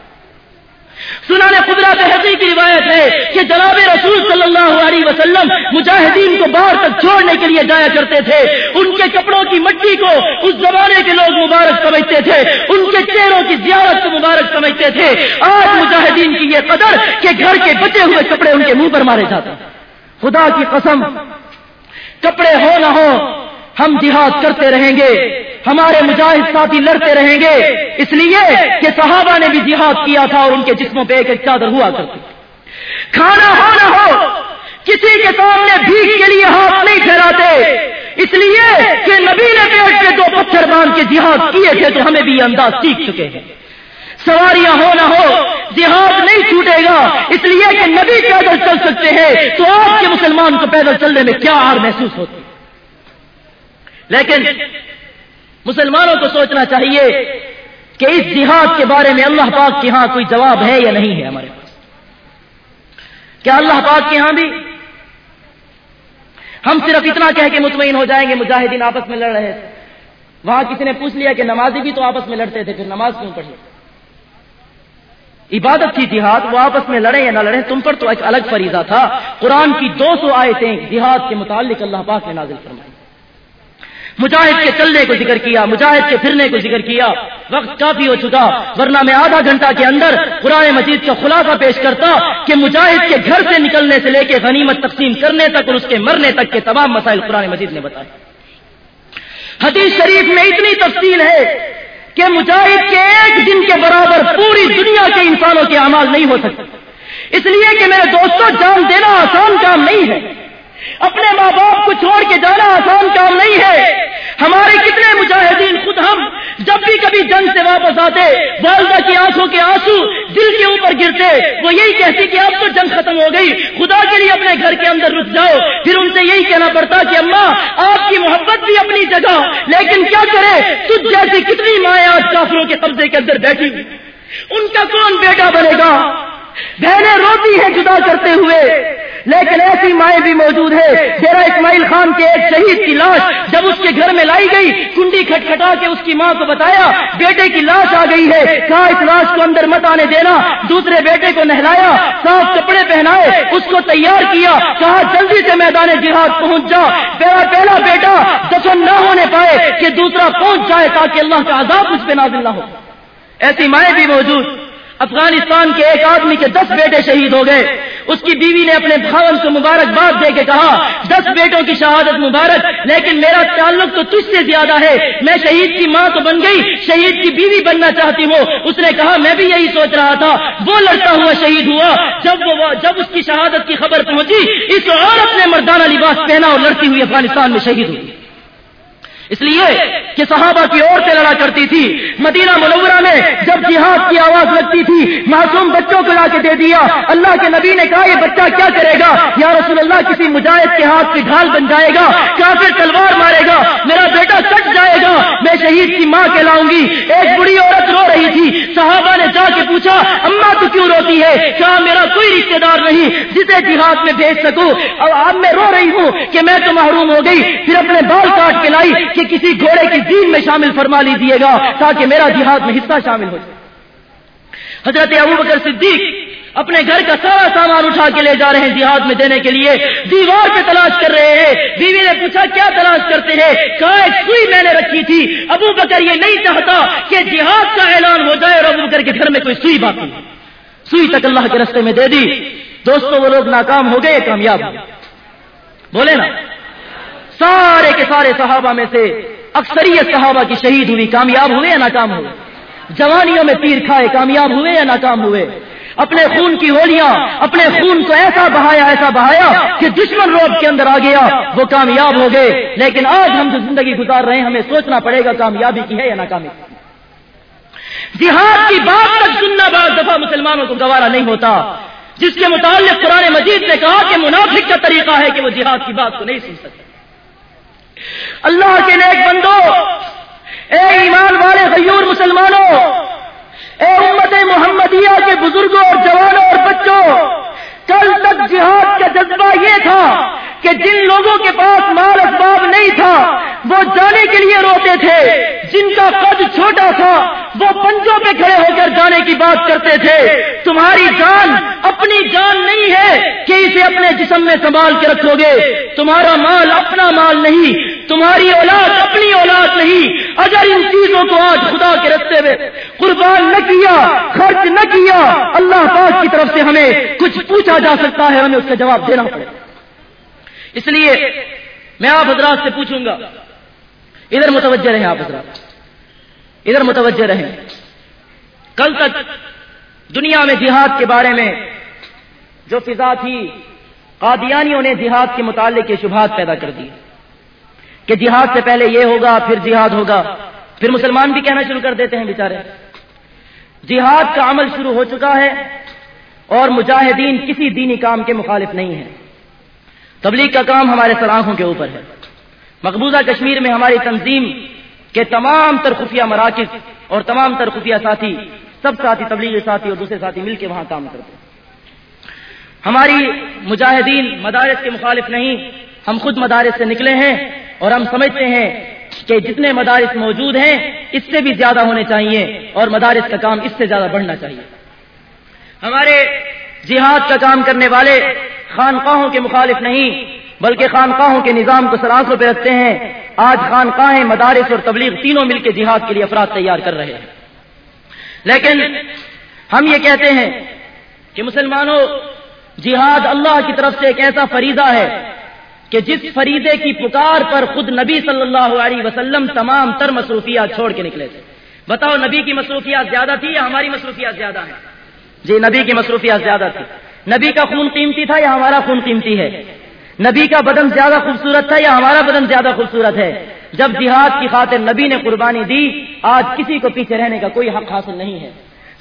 سنانے قدرت حقیقی کی روایت ہے کہ جناب رسول صلی اللہ علیہ وسلم مجاہدین کو باہر تک چھوڑنے کے لیے جایا کرتے تھے۔ ان کے کپڑوں کی مٹی کو اس زمانے کے لوگ مبارک سمجھتے تھے۔ ان کے چہروں کی زیارت کو مبارک سمجھتے تھے۔ آج مجاہدین کی یہ قدر کہ گھر کے بچے ہوئے کپڑے ان کے منہ پر مارے جاتے خدا کی قسم، کپڑے ہو نہ ہو ہم جہاد کرتے رہیں گے، ہمارے مجاہد ساتھی لڑتے رہیں گے، اس لیے کہ صحابہ نے بھی جہاد کیا تھا اور ان کے جسموں پہ ایک ایک چادر ہوا کرتی۔ کھانا ہو نہ ہو، کسی کے سامنے بھیگ کے لیے ہاتھ نہیں پھیراتے، اس لیے کہ نبی نے پیٹ کے دو پتھر باندھ کے جہاد کیے تھے تو ہمیں بھی یہ انداز سیکھ چکے ہیں۔ سواریاں ہو نہ ہو، جہاد نہیں چھوٹے گا، اس لیے کہ نبی پیدل چل سکتے ہیں، تو آج کے مسلمان کو پیدل چلنے میں کیا آر محسوس ہوتی لیکن مسلمانوں کو سوچنا چاہیے کہ اس جہاد کے بارے میں اللہ پاک کے ہاں کوئی جواب ہے یا نہیں ہے ہمارے پاس؟ کیا اللہ پاک کے ہاں بھی؟ ہم صرف اتنا کہہ کے مطمئن ہو جائیں گے، مجاہدین آپس میں لڑ رہے تھے۔ وہاں کسی نے پوچھ لیا کہ نمازی بھی تو آپس میں لڑتے تھے، پھر نماز کیوں پڑھی؟ عبادت کی جہاد، وہ آپس میں لڑے یا نہ لڑے تم پر تو ایک الگ فریضہ تھا۔ قرآن کی دو سو آیتیں جہاد کے متعلق اللہ پاک نے نازل فرمائی۔ مجاہد کے چلنے کو ذکر کیا، مجاہد کے پھرنے کو ذکر کیا۔ وقت کافی ہو چکا، ورنہ میں آدھا گھنٹہ کے اندر قرآن مجید کا خلاصہ پیش کرتا کہ مجاہد کے گھر سے نکلنے سے لے کے غنیمت تقسیم کرنے تک اور اس کے مرنے تک کے تمام مسائل قرآن مجید نے بتائے۔ حدیث شریف میں اتنی تفصیل ہے کہ مجاہد کے ایک دن کے برابر پوری دنیا کے انسانوں کے اعمال نہیں ہو سکتے۔ اس لیے کہ میرے دوستوں جان دینا آسان کام نہیں ہے۔ اپنے ماں باپ کو چھوڑ کے جانا آسان کام نہیں ہے۔ ہمارے کتنے مجاہدین خود ہم جب بھی کبھی جنگ سے واپس آتے، والدہ کی آنکھوں کے آنسو دل کے اوپر گرتے، وہ یہی کہتی کہ اب تو جنگ ختم ہو گئی، خدا کے لیے اپنے گھر کے اندر رک جاؤ۔ پھر ان سے یہی کہنا پڑتا کہ اماں، آپ کی محبت بھی اپنی جگہ، لیکن کیا کرے تجھ جیسی کتنی مائیں آج کافروں کے قبضے کے اندر بیٹھی۔ ان کا کون بیٹا بنے گا؟ بہنیں روتی ہیں جدا کرتے ہوئے، لیکن ایسی مائیں بھی موجود ہے ڈیرا اسماعیل خان کے ایک شہید کی لاش جب اس کے گھر میں لائی گئی، کنڈی کھٹکھٹا کے اس کی ماں کو بتایا، بیٹے کی لاش آ گئی ہے، کہا اس لاش کو اندر مت آنے دینا، دوسرے بیٹے کو نہلایا، صاف کپڑے پہنائے، اس کو تیار کیا، کہا جلدی سے میدان جہاد پہنچ جا میرا پہلا بیٹا دفن نہ ہونے پائے کہ دوسرا پہنچ جائے تاکہ اللہ کا عذاب اس پہ نازل نہ ہو۔ ایسی مائیں بھی موجود افغانستان کے ایک آدمی کے دس بیٹے شہید ہو گئے۔ اس کی بیوی نے اپنے بھاون کو مبارکباد دے کے کہا، دس بیٹوں کی شہادت مبارک، لیکن میرا تعلق تو تجھ سے زیادہ ہے۔ میں شہید کی ماں تو بن گئی، شہید کی بیوی بننا چاہتی ہوں۔ اس نے کہا، میں بھی یہی سوچ رہا تھا۔ وہ لڑتا ہوا شہید ہوا۔ جب وہ جب اس کی شہادت کی خبر پہنچی، اس عورت نے مردانہ لباس پہنا اور لڑتی ہوئی افغانستان میں شہید ہوئی۔ اس لیے کہ صحابہ کی عورتیں لڑا کرتی تھی۔ مدینہ منورہ میں جب جہاد کی آواز لگتی تھی، معصوم بچوں کو لا کے دے دیا۔ اللہ کے نبی نے کہا، یہ بچہ کیا کرے گا؟ یا رسول اللہ، کسی مجاہد کے ہاتھ کی ڈھال بن جائے گا، کافر تلوار مارے گا، میرا بیٹا کٹ جائے گا، میں شہید کی ماں کہلاؤں گی۔ ایک بڑی عورت رو رہی تھی۔ صحابہ نے جا کے پوچھا اما تو کیوں روتی ہے؟ کہا، میرا کوئی رشتے دار نہیں، جسے جہاد میں بھیج سکوں۔ اب اب میں رو رہی ہوں کہ میں تو محروم ہو گئی، پھر اپنے بال کاٹ کے لائی کہ کسی گھوڑے کی دین میں شامل فرما لیجیے گا تاکہ میرا جہاد میں حصہ شامل ہو جائے۔ حضرت ابو بکر صدیق اپنے گھر کا سارا سامان اٹھا کے لے جا رہے ہیں جہاد میں دینے کے لیے۔ دیوار پہ تلاش کر رہے ہیں۔ بیوی نے پوچھا، کیا تلاش کرتے ہیں؟ کہا، ایک سوئی میں نے رکھی تھی۔ ابو بکر یہ نہیں چاہتا کہ جہاد کا اعلان ہو جائے اور ابو بکر کے گھر میں کوئی سوئی باقی سوئی تک اللہ کے رستے میں دے دی۔ دوستوں، وہ لوگ ناکام ہو گئے، کامیاب بولے نا سارے کے سارے صحابہ میں سے اکثریت صحابہ کی شہید ہوئی، کامیاب ہوئے یا ناکام ہوئے؟ جوانیوں میں تیر کھائے، کامیاب ہوئے یا ناکام ہوئے؟ اپنے خون کی ہولیاں، اپنے خون کو ایسا بہایا ایسا بہایا کہ دشمن روب کے اندر آ گیا، وہ کامیاب ہو گئے۔ لیکن آج ہم جو زندگی گزار رہے ہیں، ہمیں سوچنا پڑے گا کامیابی کی ہے یا ناکامی جہاد کی بات تک سننا بعض دفعہ مسلمانوں کو گوارا نہیں ہوتا۔ جس کے متعلق قرآن مجید نے کہا کہ منافق کا طریقہ ہے کہ وہ جہاد کی بات کو نہیں سن سکتے اللہ کے نیک بندو، اے ایمان والے غیور مسلمانوں، اے امت محمدیہ کے بزرگوں اور جوانوں اور بچوں کل تک جہاد کا جذبہ یہ تھا کہ جن لوگوں کے پاس مال اسباب نہیں تھا، وہ جانے کے لیے روتے تھے۔ جن کا قد چھوٹا تھا، وہ پنجوں پہ کھڑے ہو کر جانے کی بات کرتے تھے۔ تمہاری جان اپنی جان نہیں ہے کہ اسے اپنے جسم میں سنبھال کے رکھو گے۔ تمہارا مال اپنا مال نہیں، تمہاری اولاد اپنی اولاد نہیں۔ اگر ان چیزوں کو آج خدا کے رستے میں قربان نہ کیا، خرچ نہ کیا، اللہ پاک کی طرف سے ہمیں کچھ پوچھا جا سکتا ہے ہمیں اس کا جواب دینا پڑے۔ اس لیے میں آپ حضرات سے پوچھوں گا، ادھر متوجہ رہیں آپ حضرات۔ ادھر متوجہ رہیں۔ کل تک دنیا میں جہاد کے بارے میں جو فضا تھی، قادیانیوں نے جہاد کے متعلق یہ شبہات پیدا کر دی۔ کہ جہاد سے پہلے یہ ہوگا، پھر جہاد ہوگا۔ پھر مسلمان بھی کہنا شروع کر دیتے ہیں بیچارے۔ جہاد کا عمل شروع ہو چکا ہے۔ اور مجاہدین کسی دینی کام کے مخالف نہیں ہیں۔ تبلیغ کا کام ہمارے سلاخوں کے اوپر ہے۔ مقبوضہ کشمیر میں ہماری تنظیم کے تمام تر خفیہ مراکز اور تمام تر خفیہ ساتھی، سب ساتھی، تبلیغی ساتھی اور دوسرے ساتھی مل کے وہاں کام کرتے ہیں۔ ہماری مجاہدین مدارس کے مخالف نہیں، ہم خود مدارس سے نکلے ہیں اور ہم سمجھتے ہیں کہ جتنے مدارس موجود ہیں، اس سے بھی زیادہ ہونے چاہیے اور مدارس کا کام اس سے زیادہ بڑھنا چاہیے۔ ہمارے جہاد کا کام کرنے والے خانقاہوں کے مخالف نہیں، بلکہ خانقاہوں کے نظام کو سراسوں پہ رکھتے ہیں۔ آج خانقاہیں مدارس اور تبلیغ تینوں مل کے جہاد کے لیے افراد تیار کر رہے ہیں۔ لیکن ہم یہ کہتے ہیں کہ مسلمانوں، جہاد اللہ کی طرف سے ایک ایسا فریضہ ہے کہ جس فریدے کی پکار پر خود نبی صلی اللہ علیہ وسلم تمام تر مصروفیات چھوڑ کے نکلے تھے۔ بتاؤ نبی کی مصروفیات زیادہ تھی یا ہماری مصروفیات زیادہ ہیں؟ جی نبی کی مصروفیات زیادہ تھی۔ نبی کا خون قیمتی تھا یا ہمارا خون قیمتی ہے؟ نبی کا بدن زیادہ خوبصورت تھا یا ہمارا بدن زیادہ خوبصورت ہے؟ جب جہاد کی خاطر نبی نے قربانی دی، آج کسی کو پیچھے رہنے کا کوئی حق حاصل نہیں ہے۔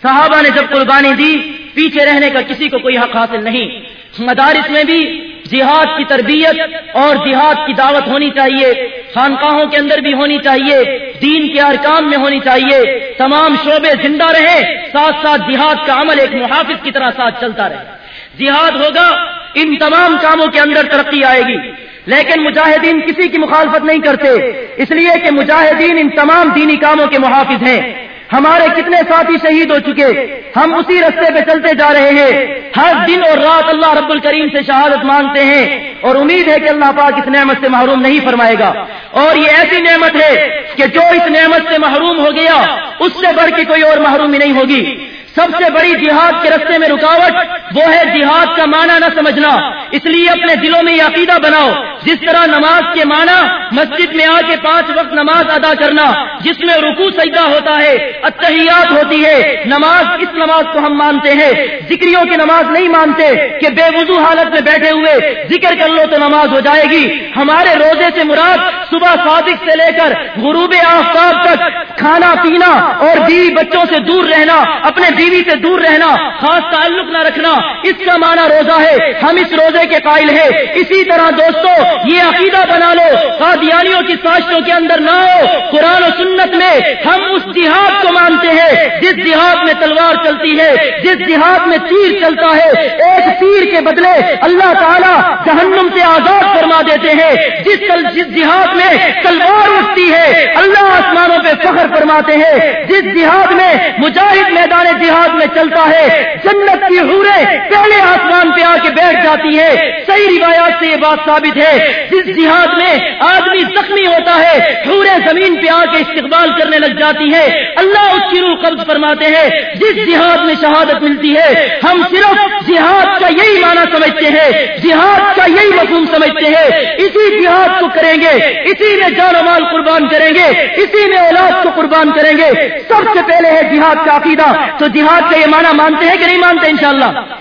صحابہ نے جب قربانی دی، پیچھے رہنے کا کسی کو کوئی حق حاصل نہیں۔ مدارس میں بھی جہاد کی تربیت اور جہاد کی دعوت ہونی چاہیے، خانقاہوں کے اندر بھی ہونی چاہیے، دین کے ارکان میں ہونی چاہیے، تمام شعبے زندہ رہے ساتھ ساتھ جہاد کا عمل ایک محافظ کی طرح ساتھ چلتا رہے۔ جہاد ہوگا، ان تمام کاموں کے اندر ترقی آئے گی۔ لیکن مجاہدین کسی کی مخالفت نہیں کرتے، اس لیے کہ مجاہدین ان تمام دینی کاموں کے محافظ ہیں۔ ہمارے کتنے ساتھی شہید ہو چکے، ہم اسی رستے پہ چلتے جا رہے ہیں۔ ہر دن اور رات اللہ رب الکریم سے شہادت مانگتے ہیں اور امید ہے کہ اللہ پاک اس نعمت سے محروم نہیں فرمائے گا۔ اور یہ ایسی نعمت ہے کہ جو اس نعمت سے محروم ہو گیا، اس سے بڑھ کے کوئی اور محرومی نہیں ہوگی۔ سب سے بڑی جہاد کے رستے میں رکاوٹ وہ ہے جہاد کا معنی نہ سمجھنا۔ اس لیے اپنے دلوں میں یہ عقیدہ بناؤ۔ جس طرح نماز کے معنی مسجد میں آ کے پانچ وقت نماز ادا کرنا، جس میں رکو سجدہ ہوتا ہے اتحیات ہوتی ہے، نماز اس نماز کو ہم مانتے ہیں۔ ذکریوں کی نماز نہیں مانتے کہ بے وضو حالت میں بیٹھے ہوئے ذکر کر لو تو نماز ہو جائے گی۔ ہمارے روزے سے مراد صبح صادق سے لے کر غروب آفتاب تک کھانا، پینا اور بیوی بچوں سے دور رہنا، اپنے بیوی سے دور رہنا، خاص تعلق نہ رکھنا، اس کا معنی روزہ ہے۔ ہم اس روزے کے قائل ہیں۔ اسی طرح دوستو یہ عقیدہ بنا لو، قادیانیوں کی سازشوں کے اندر نہ ہو قرآن و سنت میں ہم اس جہاد کو مانتے ہیں، جس جہاد میں تلوار چلتی ہے، جس جہاد میں تیر چلتا ہے۔ ایک تیر کے بدلے اللہ تعالیٰ جہنم سے آزاد فرما دیتے ہیں۔ جس جس جہاد میں تلوار اٹھتی ہے، اللہ آسمانوں پہ فخر فرماتے ہیں۔ جس جہاد میں مجاہد میدان جہاد میں چلتا ہے، جنت کی حوریں پہلے آسمان پہ آ کے بیٹھ جاتی ہے صحیح روایات سے یہ بات ثابت ہے جس جہاد میں آدمی زخمی ہوتا ہے حوریں زمین پہ آ کے استقبال کرنے لگ جاتی ہے۔ اللہ اس کی روح قبض فرماتے ہیں۔ جس جہاد میں شہادت ملتی ہے، ہم صرف جہاد کا یہی معنی سمجھتے ہیں۔ جہاد کا یہی مفہوم سمجھتے ہیں۔ اسی جہاد کو کریں گے، اسی میں جان و مال قربان کریں گے، اسی میں اولاد کو قربان کریں گے۔ سب سے پہلے ہے جہاد کا عقیدہ۔ تو جہاد کا یہ معنی مانتے ہیں کہ نہیں مانتے انشاءاللہ؟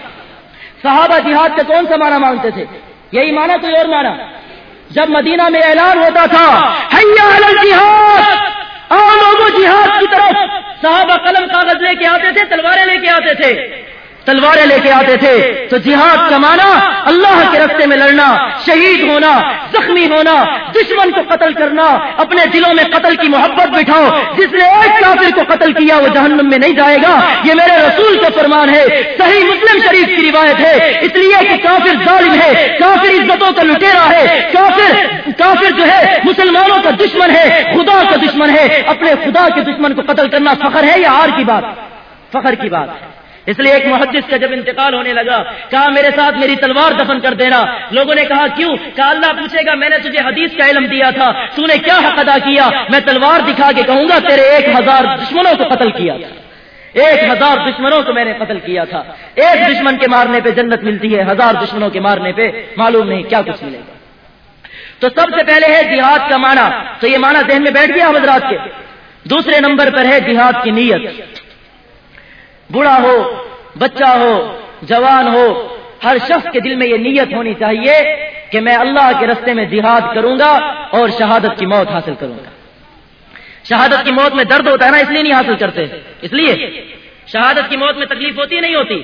صحابہ جہاد کا کون سا معنی مانتے تھے؟ یہی مانا کوئی اور مانا۔ جب مدینہ میں اعلان ہوتا تھا جہاد لوگوں جہاد کی طرف صحابہ قلم کاغذ لے کے آتے تھے، تلواریں لے کے آتے تھے۔ تلواریں لے کے آتے تھے۔ تو جہاد کا مانا اللہ کے رستے میں لڑنا، شہید ہونا، زخمی ہونا، دشمن کو قتل کرنا، اپنے دلوں میں قتل کی محبت بٹھاؤ۔ جس نے ایک کافر کو قتل کیا، وہ جہنم میں نہیں جائے گا۔ یہ میرے رسول کا فرمان ہے۔ صحیح مسلم شریف کی روایت ہے۔ اس لیے کہ کافر ظالم ہے۔ کافر عزتوں کا لٹیرا ہے۔ کافر کافر جو ہے، مسلمانوں کا دشمن ہے۔ خدا کا دشمن ہے۔ اپنے خدا کے دشمن کو قتل کرنا فخر ہے یا ہار کی بات؟ فخر کی بات۔ ہے اس لیے ایک محدث کا جب انتقال ہونے لگا، کہا، میرے ساتھ میری تلوار دفن کر دینا۔ لوگوں نے کہا، کیوں؟ کہا، اللہ پوچھے گا، میں نے تجھے حدیث کا علم دیا تھا، تو نے کیا حق ادا کیا؟ میں تلوار دکھا کے کہوں گا، تیرے ایک ہزار دشمنوں کو قتل کیا تھا۔ ایک ہزار دشمنوں کو میں نے قتل کیا تھا۔ ایک دشمن کے مارنے پہ جنت ملتی ہے، ہزار دشمنوں کے مارنے پہ معلوم نہیں کیا کچھ ملے گا۔ تو سب سے پہلے ہے جہاد کا معنی۔ تو یہ معنی ذہن میں بیٹھ گیا حضرات کے۔ دوسرے نمبر پر ہے جہاد کی نیت۔ بوڑھا ہو، بچہ ہو، جوان ہو، ہر شخص کے دل میں یہ نیت ہونی چاہیے کہ میں اللہ کے رستے میں جہاد کروں گا اور شہادت کی موت حاصل کروں گا۔ شہادت کی موت میں درد ہوتا ہے نا، اس لیے نہیں حاصل کرتے۔ اس لیے شہادت کی موت میں تکلیف ہوتی نہیں ہوتی۔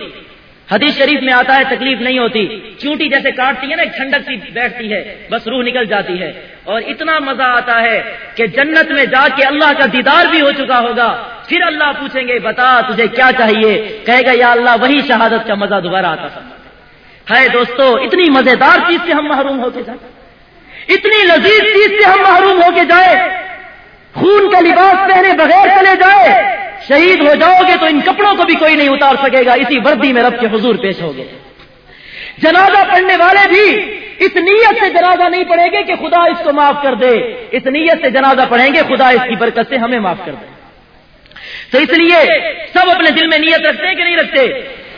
حدیث شریف میں آتا ہے، تکلیف نہیں ہوتی۔ چونٹی جیسے کاٹتی ہے نا ٹھنڈک سی بیٹھتی ہے، بس روح نکل جاتی ہے۔ اور اتنا مزہ آتا ہے کہ جنت میں جا کے اللہ کا دیدار بھی ہو چکا ہوگا۔ پھر اللہ پوچھیں گے، بتا، تجھے کیا چاہیے؟ کہے گا، یا اللہ، وہی شہادت کا مزہ دوبارہ آتا سب ہے دوستو، اتنی مزیدار چیز سے ہم محروم ہو کے جائیں۔ اتنی لذیذ چیز سے ہم محروم ہو کے جائیں۔ خون کا لباس پہنے بغیر چلے جائے شہید ہو جاؤ گے تو ان کپڑوں کو بھی کوئی نہیں اتار سکے گا، اسی وردی میں رب کے حضور پیش ہو گئے جنازہ پڑھنے والے بھی اس نیت سے جنازہ نہیں پڑھیں گے کہ خدا اس کو معاف کر دے۔ اس نیت سے جنازہ پڑھیں گے، خدا اس کی برکت سے ہمیں معاف کر دے۔ تو اس لیے سب اپنے دل میں نیت رکھتے ہیں کہ نہیں رکھتے؟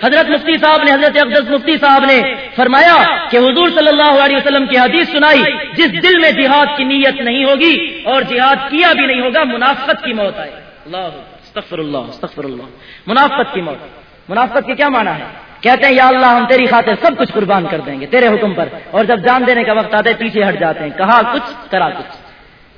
حضرت مفتی صاحب نے، حضرت افضل مفتی صاحب نے فرمایا کہ حضور صلی اللہ علیہ وسلم کی حدیث سنائی، جس دل میں جہاد کی نیت نہیں ہوگی اور جہاد کیا بھی نہیں ہوگا، منافقت کی موت آئے۔ اللہ استغفر اللہ استغفر اللہ۔ منافقت کی موت۔ منافقت کے کیا معنی ہے؟ کہتے ہیں، یا اللہ، ہم تیری خاطر سب کچھ قربان کر دیں گے تیرے حکم پر۔ اور جب جان دینے کا وقت آتا ہے، پیچھے ہٹ جاتے ہیں۔ کہا، کچھ، کرا، کچھ۔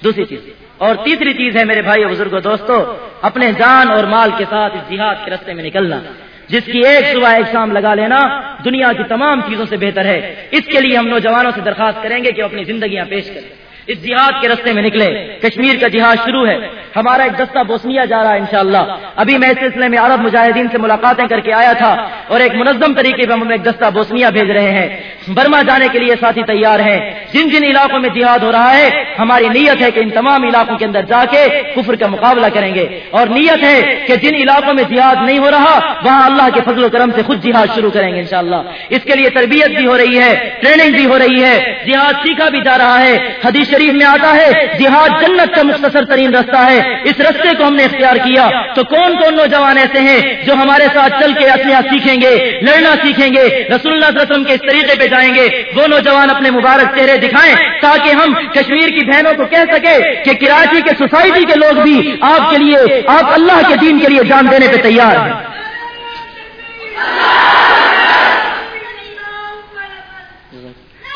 دوسری چیز۔ اور تیسری چیز ہے میرے بھائی بزرگ دوستو، اپنے جان اور مال کے ساتھ اس جہاد کے رستے میں نکلنا۔ جس کی ایک صبح، ایک شام لگا لینا دنیا کی تمام چیزوں سے بہتر ہے۔ اس کے لیے ہم نوجوانوں سے درخواست کریں گے کہ وہ اپنی زندگیاں پیش کریں۔ اس جہاد کے رستے میں نکلے۔ کشمیر کا جہاد شروع ہے۔ ہمارا ایک دستہ بوسنیا جا رہا ہے انشاءاللہ۔ ابھی میں اس سلسلے میں عرب مجاہدین سے ملاقاتیں کر کے آیا تھا اور ایک منظم طریقے پہ ہم ایک دستہ بوسنیا بھیج رہے ہیں۔ برما جانے کے لیے ساتھی تیار ہیں۔ جن جن علاقوں میں جہاد ہو رہا ہے، ہماری نیت ہے کہ ان تمام علاقوں کے اندر جا کے کفر کا مقابلہ کریں گے۔ اور نیت ہے کہ جن علاقوں میں جہاد نہیں ہو رہا، وہاں اللہ کے فضل و کرم سے خود جہاد شروع کریں گے انشاءاللہ۔ اس کے لیے تربیت بھی ہو رہی ہے، ٹریننگ بھی ہو رہی ہے، جہاد سیکھا بھی جا رہا ہے۔ حدیث شریف میں آتا ہے۔ جہاد جنت کا مختصر ترین رستہ ہے۔ اس رستے کو ہم نے اختیار کیا۔ تو کون کون نوجوان ایسے ہیں جو ہمارے ساتھ چل کے اسلحہ سیکھیں گے، لڑنا سیکھیں گے، رسول اللہ علیہ وسلم کے اس طریقے پہ جائیں گے۔ وہ نوجوان اپنے مبارک چہرے دکھائیں تاکہ ہم کشمیر کی بہنوں کو کہہ سکے کہ کراچی کے سوسائٹی کے لوگ بھی آپ کے لیے، آپ اللہ کے دین کے لیے جان دینے پہ تیار ہیں۔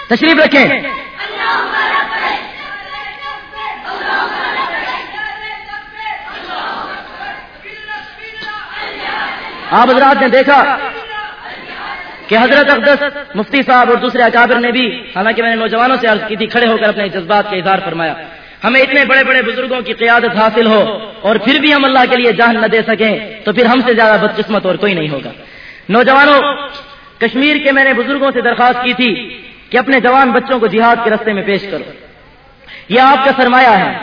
تشریف رکھیں۔ آپ حضرات نے دیکھا کہ حضرت اقدس مفتی صاحب اور دوسرے اکابر نے بھی، حالانکہ میں نے نوجوانوں سے عرض کی تھی، کھڑے ہو کر اپنے جذبات کا اظہار فرمایا۔ ہمیں اتنے بڑے بڑے بزرگوں کی قیادت حاصل ہو اور پھر بھی ہم اللہ کے لیے جان نہ دے سکیں، تو پھر ہم سے زیادہ بدقسمت اور کوئی نہیں ہوگا۔ نوجوانوں، کشمیر کے میں نے بزرگوں سے درخواست کی تھی کہ اپنے جوان بچوں کو جہاد کے رستے میں پیش کرو۔ یہ آپ کا سرمایہ ہے،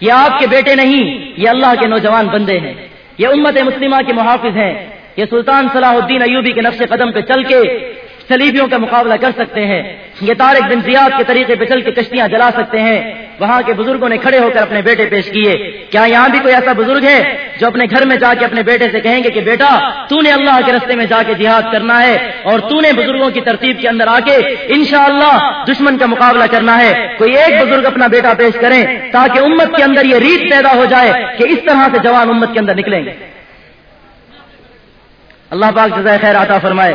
یہ آپ کے بیٹے نہیں، یہ اللہ کے نوجوان بندے ہیں۔ یہ امت مسلمہ کے محافظ ہیں۔ یہ سلطان صلاح الدین ایوبی کے نقش قدم پہ چل کے سلیبیوں کا مقابلہ کر سکتے ہیں۔ یہ طارق بن زیاد کے طریقے پہ چل کے کشتیاں جلا سکتے ہیں۔ وہاں کے بزرگوں نے کھڑے ہو کر اپنے بیٹے پیش کیے۔ کیا یہاں بھی کوئی ایسا بزرگ ہے جو اپنے گھر میں جا کے اپنے بیٹے سے کہیں گے کہ بیٹا، تو نے اللہ کے رستے میں جا کے جہاد کرنا ہے اور تو نے بزرگوں کی ترتیب کے اندر آ کے انشاءاللہ دشمن کا مقابلہ کرنا ہے۔ کوئی ایک بزرگ اپنا بیٹا پیش کریں تاکہ امت کے اندر یہ ریت پیدا ہو جائے کہ اس طرح سے جوان امت کے اندر نکلیں گے۔ اللہ پاک جزائے خیر عطا فرمائے۔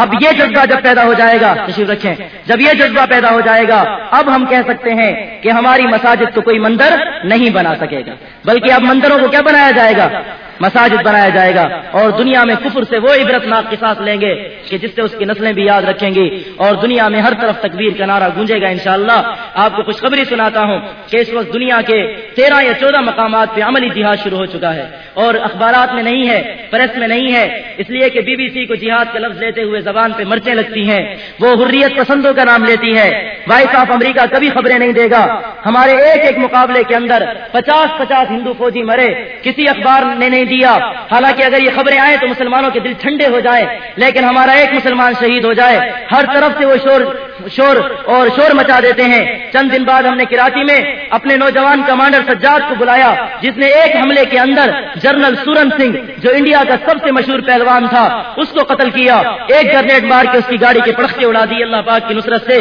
اب یہ جذبہ جب پیدا ہو جائے گا، تشریف رکھیں۔ جب یہ جذبہ پیدا ہو جائے گا، اب ہم کہہ سکتے ہیں کہ ہماری مساجد کو کوئی مندر نہیں بنا سکے گا۔ بلکہ اب مندروں کو کیا بنایا جائے گا؟ مساجد بنایا جائے گا۔ اور دنیا میں کفر سے وہ عبرت ناک کے ساتھ لیں گے کہ جس سے اس کی نسلیں بھی یاد رکھیں گی۔ اور دنیا میں ہر طرف تکبیر کا نعرہ گونجے گا انشاءاللہ۔ آپ کو خوشخبری سناتا ہوں کہ اس وقت دنیا کے تیرہ یا چودہ مقامات پہ عملی جہاد شروع ہو چکا ہے۔ اور اخبارات میں نہیں ہے، پریس میں نہیں ہے، اس لیے کہ بی بی سی کو جہاد کا لفظ لیتے ہوئے زبان پہ مرچیں لگتی ہیں۔ وہ حریت پسندوں کا نام لیتی ہے وائس آف امریکہ کبھی خبریں نہیں دے گا۔ ہمارے ایک ایک مقابلے کے اندر پچاس پچاس ہندو فوجی مرے۔ کسی اخبار نے نہیں دیا۔ حالانکہ اگر یہ خبریں آئیں تو مسلمانوں کے دل ٹھنڈے ہو جائے لیکن ہمارا ایک مسلمان شہید ہو جائے۔ ہر طرف سے وہ شور شور اور شور مچا دیتے ہیں۔ چند دن بعد ہم نے کراچی میں اپنے نوجوان کمانڈر سجاد کو بلایا، جس نے ایک حملے کے اندر جنرل سورن سنگھ، جو انڈیا کا سب سے مشہور پہلوان تھا، اس کو قتل کیا۔ ایک گرنیٹ مار کے اس کی گاڑی کے پڑختے اڑا دی اللہ پاک کی نصرت سے۔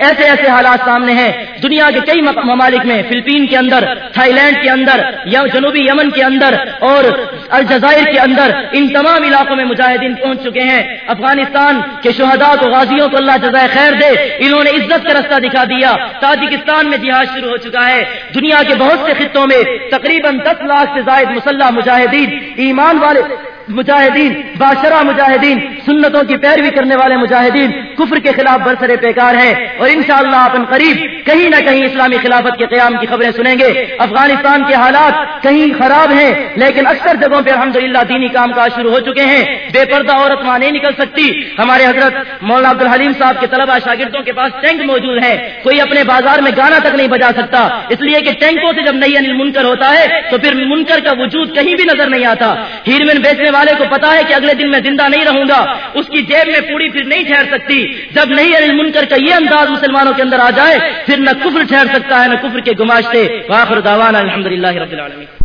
ایسے ایسے حالات سامنے ہیں۔ دنیا کے کئی ممالک میں، فلپین کے اندر، تھائی لینڈ کے اندر، یا جنوبی یمن کے اندر اور الجزائر کے اندر، ان تمام علاقوں میں مجاہدین پہنچ چکے ہیں۔ افغانستان کے شہداء کو غازیوں کو اللہ جزائے خیر دے۔ انہوں نے عزت کا رستہ دکھا دیا۔ تاجکستان میں جہاز شروع ہو چکا ہے۔ دنیا کے بہت سے خطوں میں تقریباً دس لاکھ سے زائد مسلح مجاہدین، ایمان والے مجاہدین، باشرہ مجاہدین، سنتوں کی پیروی کرنے والے مجاہدین کفر کے خلاف برسر پیکار ہیں اور انشاءاللہ شاء اپن قریب کہیں نہ کہیں اسلامی خلافت کے قیام کی خبریں سنیں گے۔ افغانستان کے حالات کہیں خراب ہیں، لیکن اکثر جگہوں پہ الحمدللہ دینی کام کاج شروع ہو چکے ہیں۔ بے پردہ عورت وہاں نہیں نکل سکتی۔ ہمارے حضرت مولانا عبد الحلیم صاحب کے طلبہ شاگردوں کے پاس ٹینک موجود ہے کوئی اپنے بازار میں گانا تک نہیں بجا سکتا۔ اس لیے کہ ٹینکوں سے جب نئی انل منکر ہوتا ہے، تو پھر منکر کا وجود کہیں بھی نظر نہیں آتا۔ ہیروین بیچنے والے کو پتا ہے کہ اگلے دن میں زندہ نہیں رہوں گا، اس کی جیب میں پوری پھر نہیں ٹھہر سکتی۔ جب نہیں من منکر کا یہ انداز مسلمانوں کے اندر آ جائے، پھر نہ کفر ٹھہر سکتا ہے، نہ کفر کے گماشتے واخر دعوانا الحمد للہ رب العالمین۔